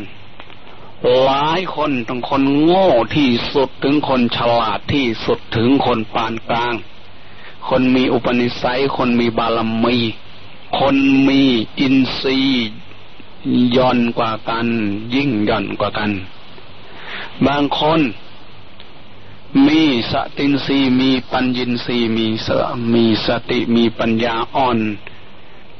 หลายคนทั้งคนโง่ที่สุดถึงคนฉลาดที่สุดถึงคนปานกลาง คนมีอุปนิสัย คนมีบารมี คนมีอินทรีย์ย่อนกว่ากัน ยิ่งย่อนกว่ากัน บางคนมีสตินรีมีปัญญินรีมีสมีสติมีปัญญาอ่อน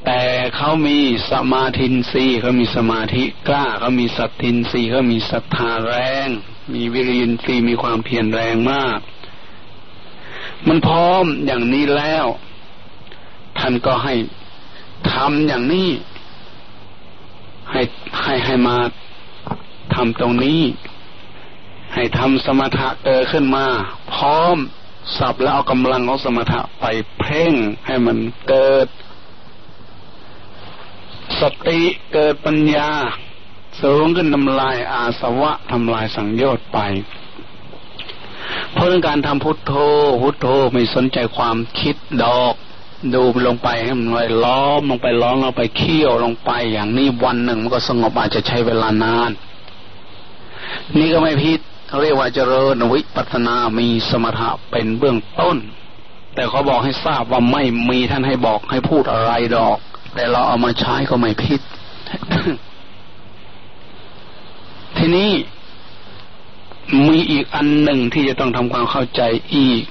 แต่เขามีสมาธินรีเขามีสมาธิกล้าเขามีสตินรีเขามีศรัทธาแรง มีวิริยินทรีมีความเพียรแรงมาก มันพร้อมอย่างนี้แล้ว ท่านก็ให้ทำอย่างนี้ ให้ให้ให้มาทำตรงนี้ ให้ทำสมถะเกิดขึ้นมา พร้อมสับแล้วเอากำลังของสมถะไปเพ่งให้มันเกิด สติเกิดปัญญา สูงขึ้นทำลายอาสวะทำลายสังโยชน์ไป เพราะการทำพุทโธ พุทโธไม่สนใจความคิดดอก ดูลงไปให้มันลอยล้อมลงไปล้อมลงไปเคี่ยวลงไป อย่างนี้วันหนึ่งมันก็สงบอาจจะใช้เวลานาน นี่ก็ไม่พิษเรียกว่าเจริญวิปัสนามีสมถะเป็นเบื้องต้น แต่เขาบอกให้ทราบว่าไม่มีท่านให้บอกให้พูดอะไรดอก แต่เราเอามาใช้ก็ไม่ผิด ทีนี้มีอีกอันหนึ่งที่จะต้องทำความเข้าใจอีก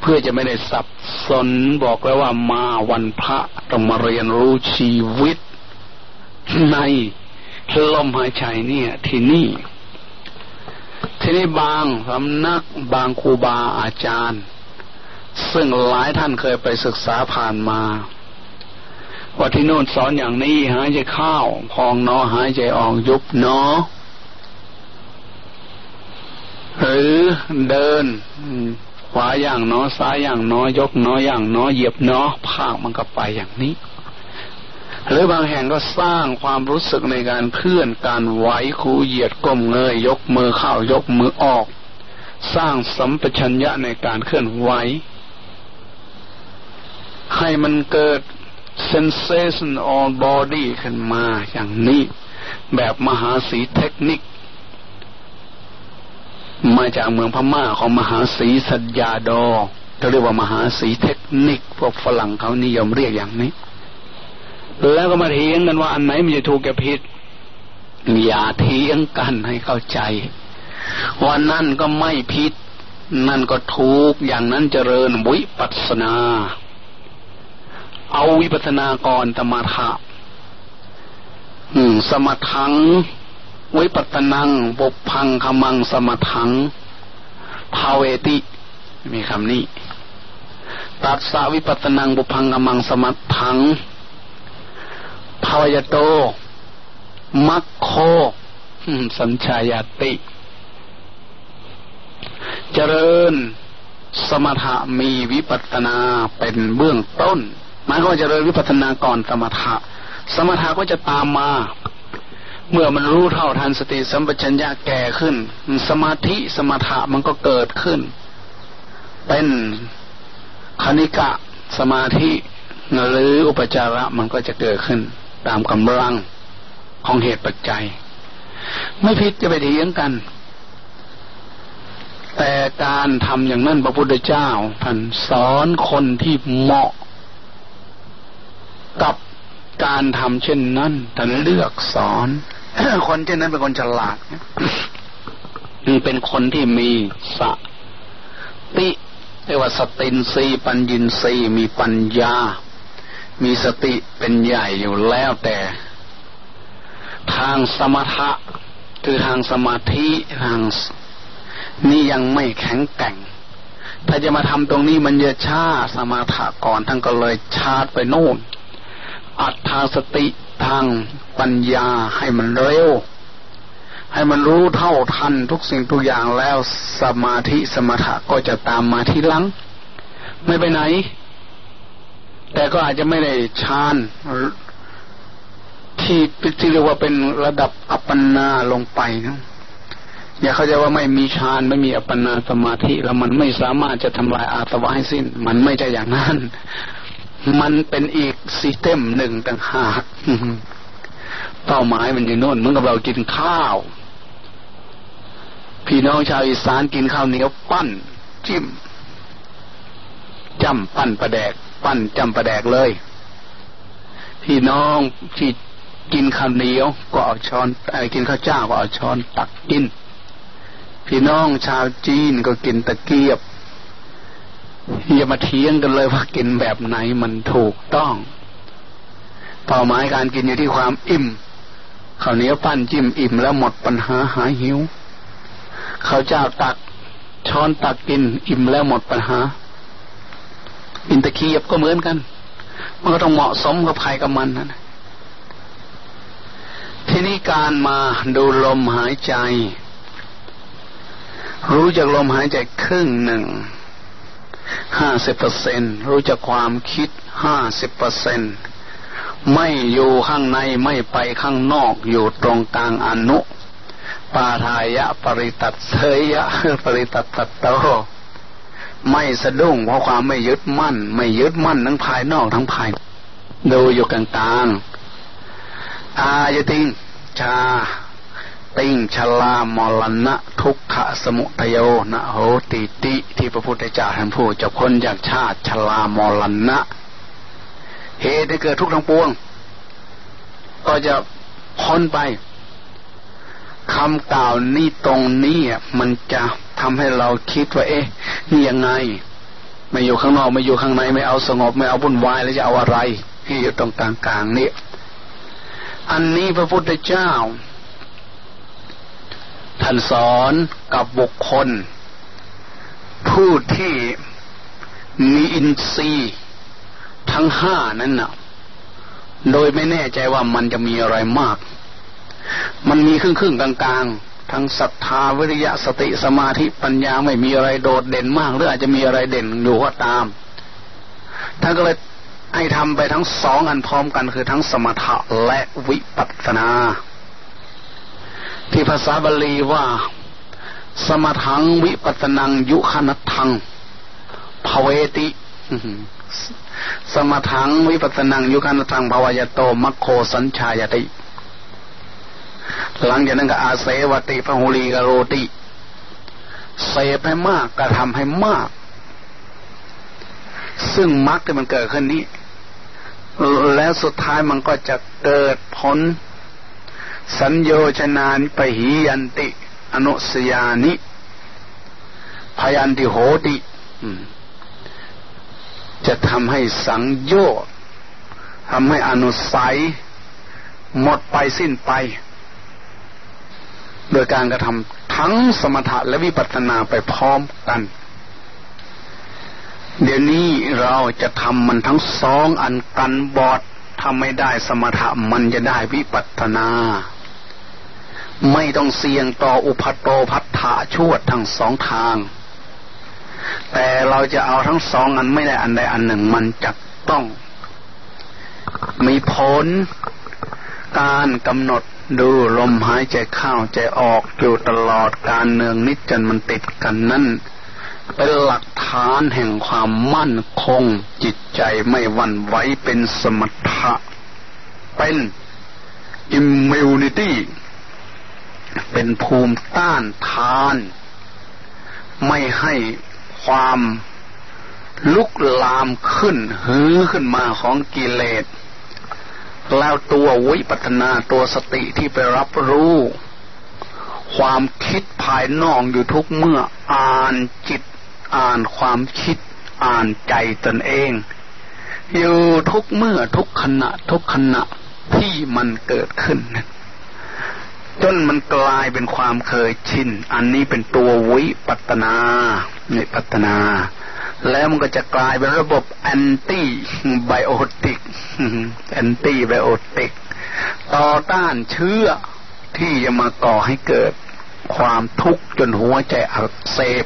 เพื่อจะไม่ได้สับสนบอกแล้วว่ามาวันพระต้องมาเรียนรู้ชีวิต ในลมหายใจเนี่ย ที่นี่ ที่นี้บางสำนักบางครูบาอาจารย์ ซึ่งหลายท่านเคยไปศึกษาผ่านมา ว่าที่โน่นสอนอย่างนี้หายใจเข้าพองเนอหายใจออกยุบเนอหรือเดินขวาอย่างเนอซ้ายอย่างเนอยกเนออย่างเนอเหยียบเนอภาคมันก็ไปอย่างนี้ หรือบางแห่งก็สร้างความรู้สึกในการเคลื่อนการไหวคูเหยียดก้มเงย ยกมือเข้ายกมือออก สร้างสัมปชัญญะในการเคลื่อนไหวให้มันเกิด sensation on body ขึ้นมาอย่างนี้ แบบมหาสีเทคนิค มาจากเมืองพม่าของมหาสีสัญญาดอเขาเรียกว่ามหาสีเทคนิค พวกฝรั่งเขานิยมเรียกอย่างนี้ แล้วก็มาเถียงกันว่าอันไหนมันจะถูกกับผิดอย่าเถียงกันให้เข้าใจว่านั่นก็ไม่ผิด นั่นก็ถูกอย่างนั้นเจริญวิปัสนา เอาวิปัสนาก่อนสมาถะอืม สมทังวิปัสนังบุพังขมังสมทังภาเวติ มีคำนี้ ตัดสาวิปัสนังบุพังขมังสมทังภาวยโต มัคโคสัญชายาติ เจริญ สมถะมีวิปัสนาเป็นเบื้องต้น หมายก็จะเริญวิปัสสนาก่อนสมถะ สมถะก็จะตามมา เมื่อมันรู้เท่าทันสติสัมปชัญญะแก่ขึ้น สมาธิสมถะมันก็เกิดขึ้น เป็นคณิกะสมาธิหรืออุปจาระมันก็จะเกิดขึ้น ตามกำลังของเหตุปัจจัย ไม่ผิดจะไปเถียงกัน แต่การทำอย่างนั้นพระพุทธเจ้าท่านสอนคนที่เหมาะ กับการทำเช่นนั้นท่านเลือกสอนคนเช่นนั้นเป็นคนฉลาดเป็นคนที่มีสติเรียกว่าสตินรีปัญญินรีมีปัญญา มีสติเป็นใหญ่อยู่แล้วแต่ ทางสมถะคือทางสมาธิทางนี่ยังไม่แข็งแกร่ง ถ้าจะมาทำตรงนี้มันจะช้าสมาถะก่อนท่านก็เลยชาร์จไปโน่น อัตทางสติทางปัญญาให้มันเร็ว ให้มันรู้เท่าทันทุกสิ่งทุกอย่างแล้วสมาธิสมถะก็จะตามมาทีหลัง ไม่ไปไหน แต่ก็อาจจะไม่ได้ฌานที่ที่เรียกว่าเป็นระดับอัปปนาลงไปนะอย่าเข้าใจว่าไม่มีฌานไม่มีอัปปนาสมาธิ แล้วมันไม่สามารถจะทำลายอาสวะให้สิ้น มันไม่ใช่อย่างนั้น มันเป็นอีกซิสเต็มหนึ่งต่างหากเป้าหมายมันอยู่โน่นเหมือนกับเรากินข้าว พี่น้องชาวอีสานกินข้าวเหนียวปั้น จิ้มจำปั้นประแดก ปั้นจำประแดกเลย พี่น้องที่กินข้าวเหนียวก็เอาช้อนไอ้กินข้าวเจ้าก็เอาช้อนตักกิน พี่น้องชาวจีนก็กินตะเกียบ อย่ามาเทียงกันเลยว่ากินแบบไหนมันถูกต้อง เป้าหมายการกินอยู่ที่ความอิ่มข้าวเหนียวปั้นจิ้มอิ่มแล้วหมดปัญหาหายหิวข้าวเจ้าตักช้อนตักกิน อิ่มแล้วหมดปัญหาอินตะเกียบก็เหมือนกัน มันก็ต้องเหมาะสมกับใครกับมันนะทีนี้การมาดูลมหายใจ รู้จักลมหายใจครึ่งหนึ่ง ห้าสิบเปอร์เซ็นรู้จักความคิดห้าสิบเปอร์เซ็นไม่อยู่ข้างในไม่ไปข้างนอกอยู่ตรงกลางอนุปาทายะปริตัดเสยะปริตัดตัดโตไม่สะดุ้งเพราะความไม่ยึดมั่น ไม่ยึดมั่นทั้งภายนอกทั้งภาย ดูอยู่กลางๆอายติงชา ติงชลามรณะทุกขะสมุทโยนะโหติติที่พระพุทธเจ้าท่านพูดจะพ้นจากชาติชลามรณะเหตุให้เกิดทุกข์ทั้งปวง ก็จะพ้นไปคำกล่าวนี่ตรงนี้มันจะทำให้เราคิดว่าเอ๊ะนี่ยังไง ไม่อยู่ข้างนอกไม่อยู่ข้างในไม่เอาสงบไม่เอาบุญวายแล้วจะเอาอะไรที่อยู่ตรงกลางกลางนี่อันนี้พระพุทธเจ้า ท่านสอนกับบุคคล ผู้ที่มีอินทรีย์ทั้งห้านั้นน่ะ โดยไม่แน่ใจว่ามันจะมีอะไรมาก มันมีครึ่งครึ่งกลางๆทั้งศรัทธาวิริยะสติสมาธิปัญญาไม่มีอะไรโดดเด่นมาก หรืออาจจะมีอะไรเด่นอยู่ก็ตามท่านก็เลยให้ทำไปทั้งสองอันพร้อมกันคือทั้งสมถะและวิปัสสนา ที่ภาษาบาลีว่า สมถังวิปัสนังยุคนัทังภเวติสมถังวิปัสนังยุคนัทังภวยโตมัคโคสัญชายติ หลังจากนั้นก็อาเสวติพหุลีกโรติ เสพให้มากกระทำให้มาก ซึ่งมรรคที่มันเกิดขึ้นนี้ แล้วสุดท้ายมันก็จะเกิดผล สัญโยชนานิปหิยันติ อนุสยานิพยันติโหติจะทำให้สังโยชน์ทำให้อนุสัย หมดไปสิ้นไป โดยการกระทำทั้งสมถะและวิปัสสนาไปพร้อมกัน เดี๋ยวนี้เราจะทำมันทั้งสองอันกันบอดทำไม่ได้สมถะมันจะได้วิปัสสนา ไม่ต้องเสี่ยงต่ออุพัโตพัทธะชวดทั้งสองทาง แต่เราจะเอาทั้งสองอันไม่ได้อันใดอันหนึ่งมันจะต้อง มีผลการกำหนดดูลมหายใจเข้าใจออกอยู่ตลอดการเนืองนิจจนมันติดกันนั่นเป็นหลักฐานแห่งความมั่นคง จิตใจไม่วันไหวเป็นสมถะเป็นอิมมิวนิตี้ เป็นภูมิต้านทาน ไม่ให้ความลุกลามขึ้น หือขึ้นมาของกิเลส แล้วตัววิปัฒนาตัวสติที่ไปรับรู้ ความคิดภายนอกอยู่ทุกเมื่ออ่านจิต อ่านความคิด อ่านใจตนเอง อยู่ทุกเมื่อทุกขณะทุกขณะที่มันเกิดขึ้น จนมันกลายเป็นความเคยชิน อันนี้เป็นตัววิปัตนาในปัตนา แล้วมันก็จะกลายเป็นระบบแอนตี้ไบโอติก แอนตี้ไบโอติก ต่อต้านเชื้อที่จะมาก่อให้เกิดความทุกข์จนหัวใจอักเสบ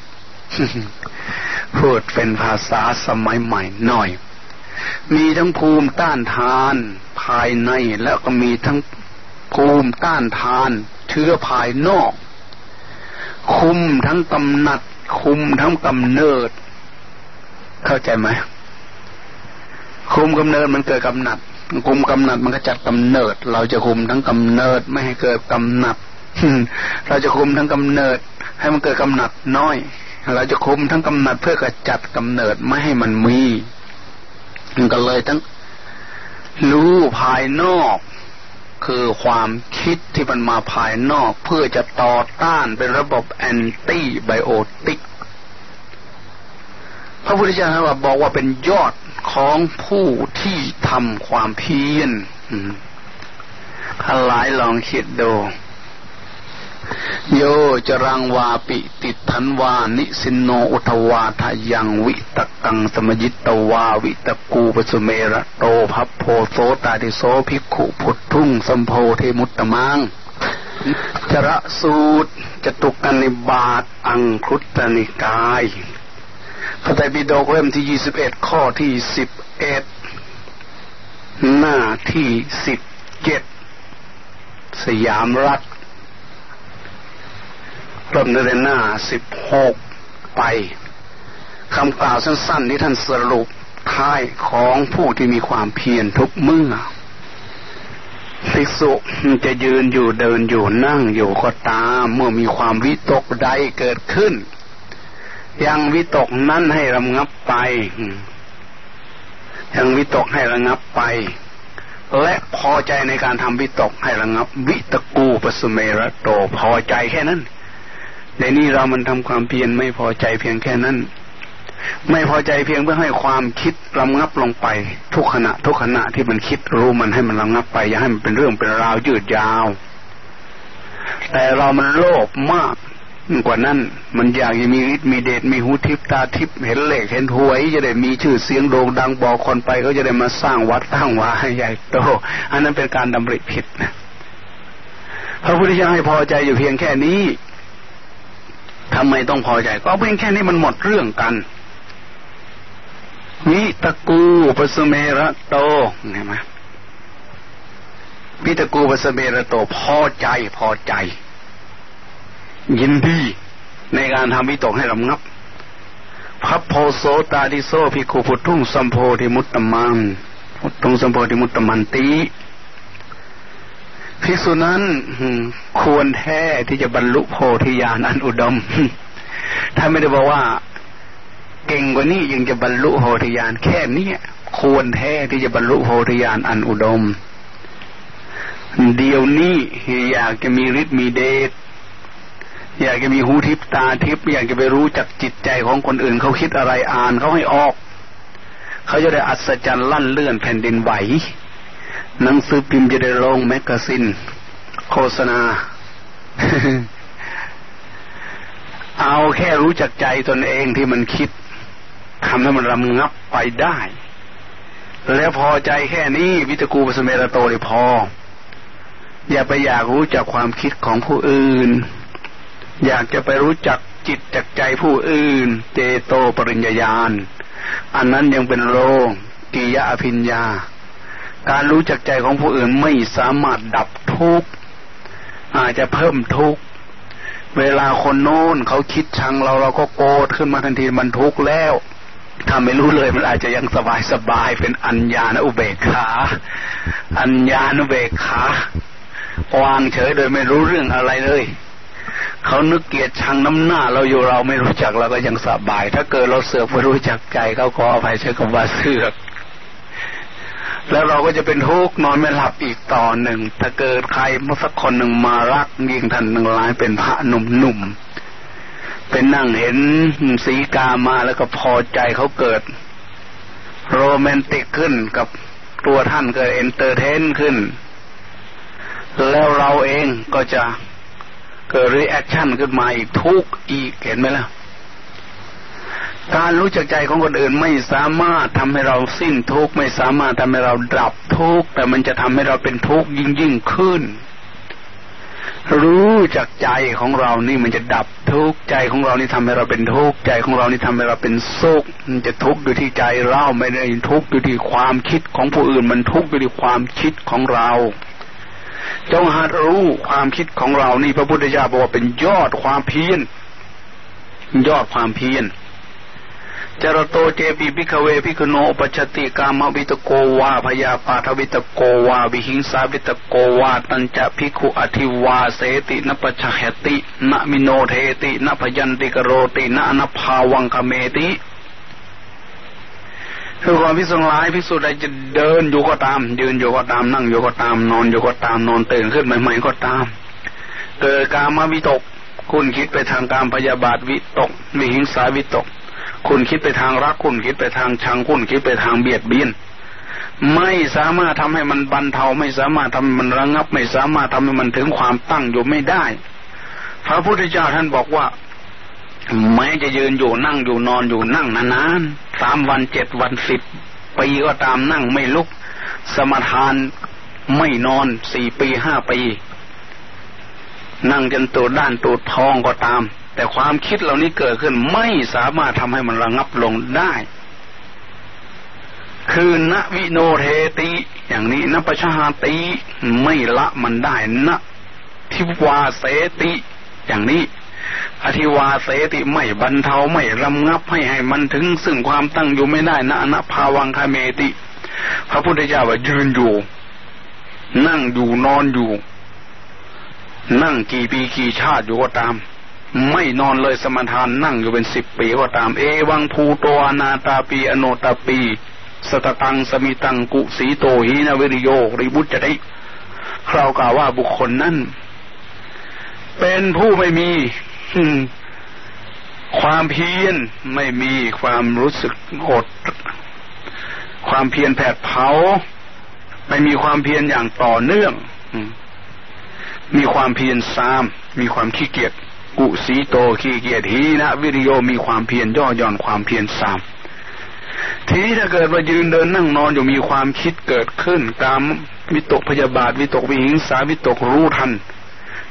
พูดเป็นภาษาสมัยใหม่หน่อย มีทั้งภูมิต้านทานภายในแล้วก็มีทั้ง ภูมิต้านทาน เชื้อภายนอก คุมทั้งกำหนัด คุมทั้งกำเนิด เข้าใจไหมคุมกำเนิดมันเกิดกำหนัดคุมกำหนัดมันก็จัดกำเนิด เราจะคุมทั้งกำเนิดไม่ให้เกิดกำหนัดเราจะคุมทั้งกำเนิด ให้มันเกิดกำหนัดน้อย เราจะคุมทั้งกำหนัดเพื่อกระจัดกำเนิดไม่ให้มันมีมันก็เลยทั้งรู้ภายนอก คือความคิดที่มันมาภายนอกเพื่อจะต่อต้านเป็นระบบแอนตี้ไบโอติก พระพุทธเจ้าว่าบอกว่าเป็นยอดของผู้ที่ทำความเพียรถ้าหลายลองคิดดู โยจรังวาปิติทันวานิสินโนอุทวาทายังวิตกังสมยิตตวาวิตกูปสุเมระโตพัพโพโสตาติโสภิกขุพุทธุงสัมโพเทมุตตมังจระสูตรจตุกันนิบาตอังครุตนิกายพระไตรปิฎกเล่มที่ยี่สิบเอ็ดข้อที่สิบเอ็ดหน้าที่สิบเจ็ดสยามรัฐ เริ่มในหน้าสิบหกไปคำกล่าวสั้นๆ ที่ท่านสรุปท้ายของผู้ที่มีความเพียรทุกเมื่อภิกษุจะยืนอยู่เดินอยู่นั่งอยู่ก็ตามเมื่อมีความวิตกใดเกิดขึ้น ยังวิตกนั้นให้ระงับไป ยังวิตกให้ระงับไป และพอใจในการทำวิตกให้ระงับ วิตกูปสุเมระโตพอใจแค่นั้น ในนี้เรามันทำความเพียรไม่พอใจเพียงแค่นั้น ไม่พอใจเพียงเพื่อให้ความคิดระงับลงไป ทุกขณะ ทุกขณะที่มันคิดรู้มันให้มันระงับไป อย่าให้มันเป็นเรื่องเป็นราวยืดยาว แต่เรามันโลภมากกว่านั้นมันอยากจะมีฤทธิ์มีเดชมีหูทิพตาทิพเห็นเหล็กเห็นหวย จะได้มีชื่อเสียงโด่งดังบอกคนไปเขาจะได้มาสร้างวัดสร้างวาให้ใหญ่โตอันนั้นเป็นการดำริผิดนะพระพุทธเจ้าให้พอใจอยู่เพียงแค่นี้ ทำไมต้องพอใจ ก็เพียงแค่นี้มันหมดเรื่องกันวิตะกูปสเมระโตเห็นไหมวิตะกูปสเมระโตพอใจพอใจ ยินดีในการทำวิตกให้ลำงับพับโพโสตาดิโซพิคุพุทุ่งสัมโพธิมุตตมังพุทุงสัมโพธิมุตตมันตี ภิกษุนั้นควรแท้ที่จะบรรลุโพธิญาณอันอุดม ถ้าไม่ได้บอกว่า เก่งกว่านี้ยังจะบรรลุโพธิญาณแค่นี้ควรแท้ที่จะบรรลุโพธิญาณอันอุดม เดียวนี้อยากจะมีฤทธิ์มีเดชอยากจะมีหูทิพตาทิพอยากจะไปรู้จักจิตใจของคนอื่นเขาคิดอะไรอ่านเขาให้ออก เขาจะได้อัศจรรย์ลั่นเลื่อนแผ่นดินไหว หนังสือพิมพ์จะได้ลงแมกกาซิน โฆษณา เอาแค่รู้จักใจตนเองที่มันคิดทำให้มันรำงับไปได้ แล้วพอใจแค่นี้วิตกูปสเมรโตเลยพอ อย่าไปอยากรู้จักความคิดของผู้อื่น อยากจะไปรู้จักจิตจักใจผู้อื่น เจโตปริญญาญาณ อันนั้นยังเป็นโลกิยะอภิญญา การรู้จักใจของผู้อื่นไม่สามารถดับทุกข์อาจจะเพิ่มทุกข์เวลาคนโน้นเขาคิดชังเราเราก็โกรธขึ้นมาทันทีมันทุกข์แล้วถ้าไม่รู้เลยมันอาจจะยังสบายสบายเป็นอัญญาณอุเบกขา อัญญาณอุเบกขาวางเฉยโดยไม่รู้เรื่องอะไรเลยเขานึกเกลียดชังน้ำหน้า เราอยู่เราไม่รู้จักเราก็ยังสบาย ถ้าเกิดเราเสือกไม่รู้จักใจเขาขออภัยใช้คำว่าเสือก แล้วเราก็จะเป็นทุกข์นอนไม่หลับอีกต่อหนึ่ง ถ้าเกิดใครมาสักคนหนึ่งมารักยิ่งท่านหนึ่งร้ายเป็นพระหนุ่มๆเป็นนั่งเห็นสีกามาแล้วก็พอใจเขาเกิด โรแมนติกขึ้นกับตัวท่านเกิด entertain ขึ้น แล้วเราเองก็จะเกิด reaction ขึ้นมาอีกทุกข์อีกเห็นไหมล่ะ การรู้จักใจของคนอื่นไม่สามารถทำให้เราสิ้นทุกข์ไม่สามารถทำให้เราดับทุกข์แต่มันจะทำให้เราเป็นทุกข์ยิ่งยิ่งขึ้น รู้จากใจของเรานี่มันจะดับทุกข์ใจของเรานี่ทำให้เราเป็นทุกข์ใจของเรานี่ทำให้เราเป็นสุขมันจะทุกข์อยู่ที่ใจเราไม่ได้ทุกข์อยู่ที่ความคิดของผู้อื่นมันทุกข์อยู่ที่ความคิดของเราจงหัดรู้ความคิดของเรานี่พระพุทธเจ้าบอกว่าเป็นยอดความเพียรยอดความเพียร จรโตเจปิพิกเวพิคโนปชติกามวิตโกวาพยาปาทวิตโกวาวิหิงสาวิตโกวาตัญจะพิคุอธิวาเสตินปชเหตินมิโนเทตินพยันติกโรตินอนภาวังคเมติคือความพิสุงร้ายพิสุใดจะเดินอยู่ก็ตาม ยืนอยู่ก็ตามนั่งอยู่ก็ตามนอนอยู่ก็ตามนอนตื่นขึ้นใหม่ๆก็ตาม เกิดการมวิตก คุณคิดไปทางการพยาบาทวิตกมีหิงสาวิตก คุณคิดไปทางรักคุณคิดไปทางชังคุณคิดไปทางเบียดเบียนไม่สามารถทำให้มันบรรเทาไม่สามารถทำให้มันระงับ ไม่สามารถทำให้มันถึงความตั้งอยู่ไม่ได้ พระพุทธเจ้าท่านบอกว่าแม้จะยืนอยู่นั่งอยู่นอนอยู่นั่งนานๆสามวันเจ็ดวันสิบปีก็ตามนั่งไม่ลุก สมทานไม่นอนสี่ปีห้าปี นั่งจนตัวด้านตัวทองก็ตาม แต่ความคิดเหล่านี้เกิดขึ้นไม่สามารถทำให้มันระงับลงได้ คือนวิโนเทติ อย่างนี้นปชาติไม่ละมันได้นะทิวาเสติ อย่างนี้ อธิวาเสติไม่บรรเทาไม่รำงับให้ให้มันถึง ซึ่งความตั้งอยู่ไม่ได้นะนภาวังคาเมติ พระพุทธเจ้าว่ายืนอยู่ นั่งอยู่นอนอยู่ นั่งกี่ปีกี่ชาติอยู่ก็ตาม ไม่นอนเลยสมทานนั่งอยู่เป็นสิบปีก็ตาม เอวังภูโตอนาตาปีอโนตาปี สตตังสมิตังกุสีโตหินวิริโยริบุจติคราวกล่าวว่าบุคคลนั้นเป็นผู้ไม่มีความเพียรไม่มีความรู้สึกอด ความเพียรแผดเผา ไม่มีความเพียรอย่างต่อเนื่อง มีความเพียรซาม มีความขี้เกียจ กุสีโตขี้เกียจทีนะวิริโยมีความเพียรย่อหย่อนความเพียรซามทีนี้ถ้าเกิดว่ายืนเดินนั่งนอนอยู่มีความคิดเกิดขึ้นตามวิตกพยาบาทวิตกวิหิงสาวิตกรู้ทัน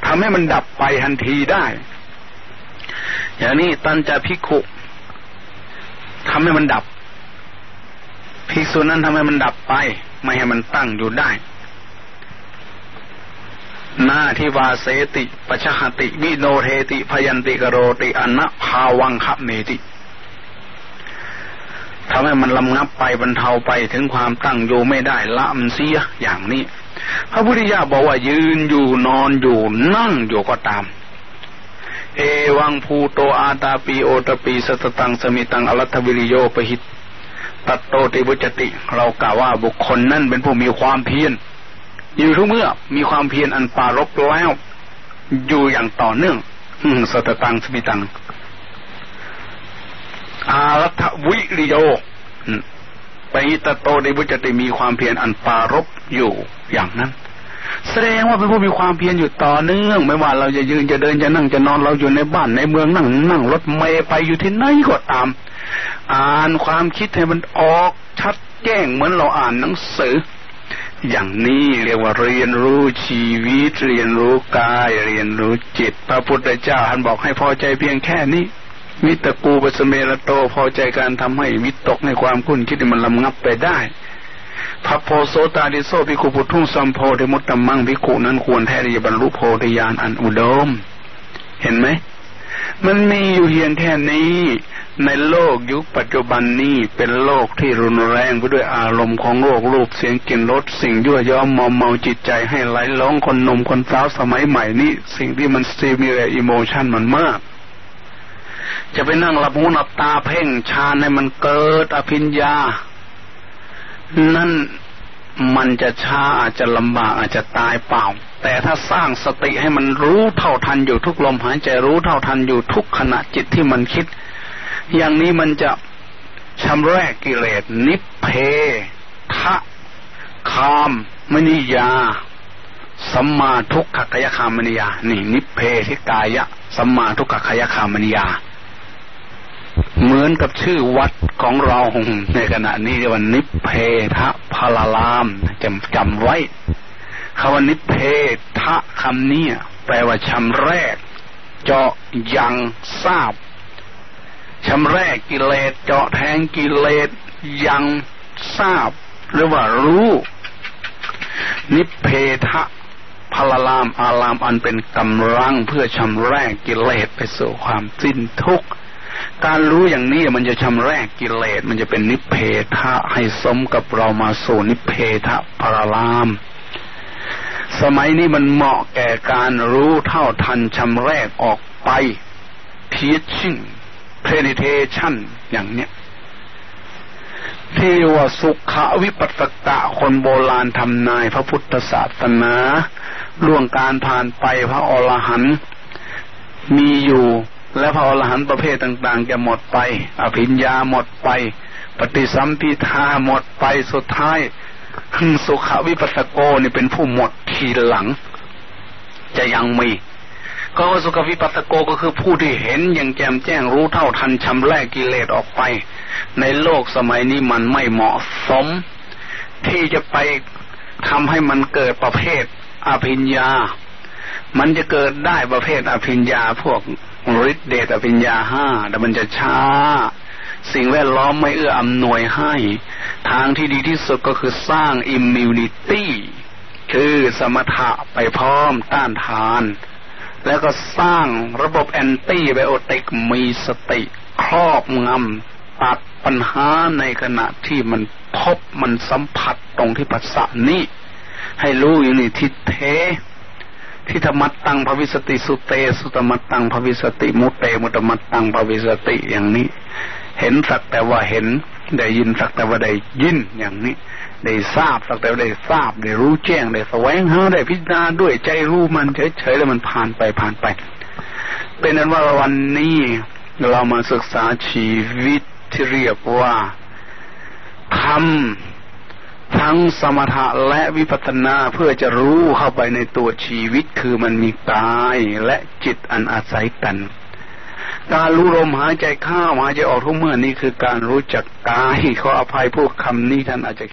ทำให้มันดับไปทันทีได้ อย่างนี้ตันจะพิกุทำให้มันดับภิกษุนั้นทำให้มันดับไป ไม่ให้มันตั้งอยู่ได้ น้าที่วาเสติปชหติ วิโนเทติ พยันติกโรติอนะภาวังคเมติทำให้มันลำงับไปบรรเทาไปถึงความตั้งอยู่ไม่ได้ละมันเสียอย่างนี้ พระพุทธเจ้าบอกว่ายืนอยู่นอนอยู่นั่งอยู่ก็ตาม เอวังภูโตอาตาปีโอตปีสตตังสมิตังอรัตวิริโยปหิตตัตโตติบุจติ เรากล่าวว่าบุคคลนั่นเป็นผู้มีความเพียร อยู่ทุกเมื่อมีความเพียรอันปารบแล้ว อยู่อย่างต่อเนื่อง อืสตตังสมิตัง อารัตวิริโยไปตโตในบุจติมีความเพียรอันปารบอยู่อย่างนั้น แสดงว่าเป็นผู้มีความเพียรอยู่ต่อเนื่อง ไม่ว่าเราจะยืนจะเดินจะนั่งจะนอนเราอยู่ในบ้านในเมืองนั่งนั่งรถเมย์ไปอยู่ที่ไหนก็ตาม อ่านความคิดให้มันออกชัดแจ้งเหมือนเราอ่านหนังสือ อย่างนี้เรียกว่าเรียนรู้ชีวิต เรียนรู้กาย เรียนรู้จิต พระพุทธเจ้าท่านบอกให้พอใจเพียงแค่นี้วิตกูปสเมระโตพอใจการทำให้วิตกในความคุ้นคิดมันลำงับไปได้ภพฺโพโสตาทิโส ภิกฺขุ ผุฏฺฐุํ สมฺโพธิมุตฺตมํ ภิกษุนั้นควรแท้ที่จะบรรลุโพธิญาณอันอุดม เห็นไหม มันมีอยู่เพียงแค่นี้ ในโลกยุคปัจจุบันนี้เป็นโลกที่รุนแรงไปด้วยอารมณ์ของโลกรูปเสียงกลิ่นรสสิ่งยั่วย้อมมอมเมาจิตใจให้ไหลหลงคนหนุ่มคนสาวสมัยใหม่นี้สิ่งที่มัน stimulate emotion มันมาก จะไปนั่งหลับหูหลับตาเพ่งฌานให้มันเกิดอภิญญา นั่นมันจะช้าอาจจะลำบากอาจจะตายเปล่า แต่ถ้าสร้างสติให้มันรู้เท่าทันอยู่ทุกลมหายใจรู้เท่าทันอยู่ทุกขณะจิตที่มันคิด อย่างนี้มันจะชำแรกกิเลส นิเพทะคามมณียาสัมมาทุกขคยคามณียา นี่ นิเพทิกายะสัมมาทุกขคยคามณียา เหมือนกับชื่อวัดของเราในขณะนี้เรียกว่านิเพทะพลารามจำจำไว้ คำว่านิเพทะคำนี้แปลว่าชำแรก เจาะยังทราบชำแรกกิเลสเจาะแทงกิเลสยังทราบ หรือว่ารู้ นิเพทะพลลามอารามอันเป็นกำลังเพื่อชำแรกกิเลสไปสู่ความสิ้นทุกข์การรู้อย่างนี้มันจะชำแรกกิเลสมันจะเป็นนิเพทะให้สมกับเรามาสู่นิเพทะพลลาม สมัยนี้มันเหมาะแก่การรู้เท่าทันชำแรกออกไป teaching penetration อย่างเนี้ยที่ว่าสุขวิปัสสกะคนโบราณทำนายพระพุทธศาสนาล่วงการผ่านไปพระอรหันต์มีอยู่ และพระอรหันต์ประเภทต่างๆจะหมดไป อภิญญาหมดไป ปฏิสัมพิทาหมดไปสุดท้าย สุขวิปัสสโกนี่เป็นผู้หมดทีหลัง จะยังมีก็ว่าสุขวิปัสสโกก็คือผู้ที่เห็นอย่างแจ่มแจ้งรู้เท่าทันชำแรกกิเลสออกไป ในโลกสมัยนี้มันไม่เหมาะสม ที่จะไปทำให้มันเกิดประเภทอภิญญา มันจะเกิดได้ประเภทอภิญญาพวกฤทธิเดชอภิญญาห้าแต่มันจะช้า สิ่งแวดล้อมไม่เอื้ออำนวยให้ ทางที่ดีที่สุดก็คือสร้างอิมมิวนิตี้คือสมถะไปพร้อมต้านทาน แล้วก็สร้างระบบแอนตี้ไบโอติกมีสติครอบงำตัดปัญหาในขณะที่มันพบมันสัมผัสตรงที่ปัสสะนี้ให้รู้อยู่นี่ทิเทที่ธรรมตังภวิสติสุเต สุตมัตตังภวิสติ มุเต มุตมัตตังภวิสติอย่างนี้ เห็นสักแต่ว่าเห็น ได้ยินสักแต่ว่าได้ยินอย่างนี้ ได้ทราบสักแต่ว่าได้ทราบ ได้รู้แจ้ง ได้แสวงหาได้พิจารณาด้วยใจรู้มันเฉยๆแล้วมันผ่านไปผ่านไป เป็นนั้นว่าวันนี้เรามาศึกษาชีวิตที่เรียกว่าทำทั้งสมถะและวิปัสสนาเพื่อจะรู้เข้าไปในตัวชีวิตคือมันมีกายและจิตอันอาศัยกัน การรู้ลมหายใจเข้าหายใจออกทุกเมื่อนี้คือการรู้จักกายขออภัยพวกคำนี้ท่านอาจจะ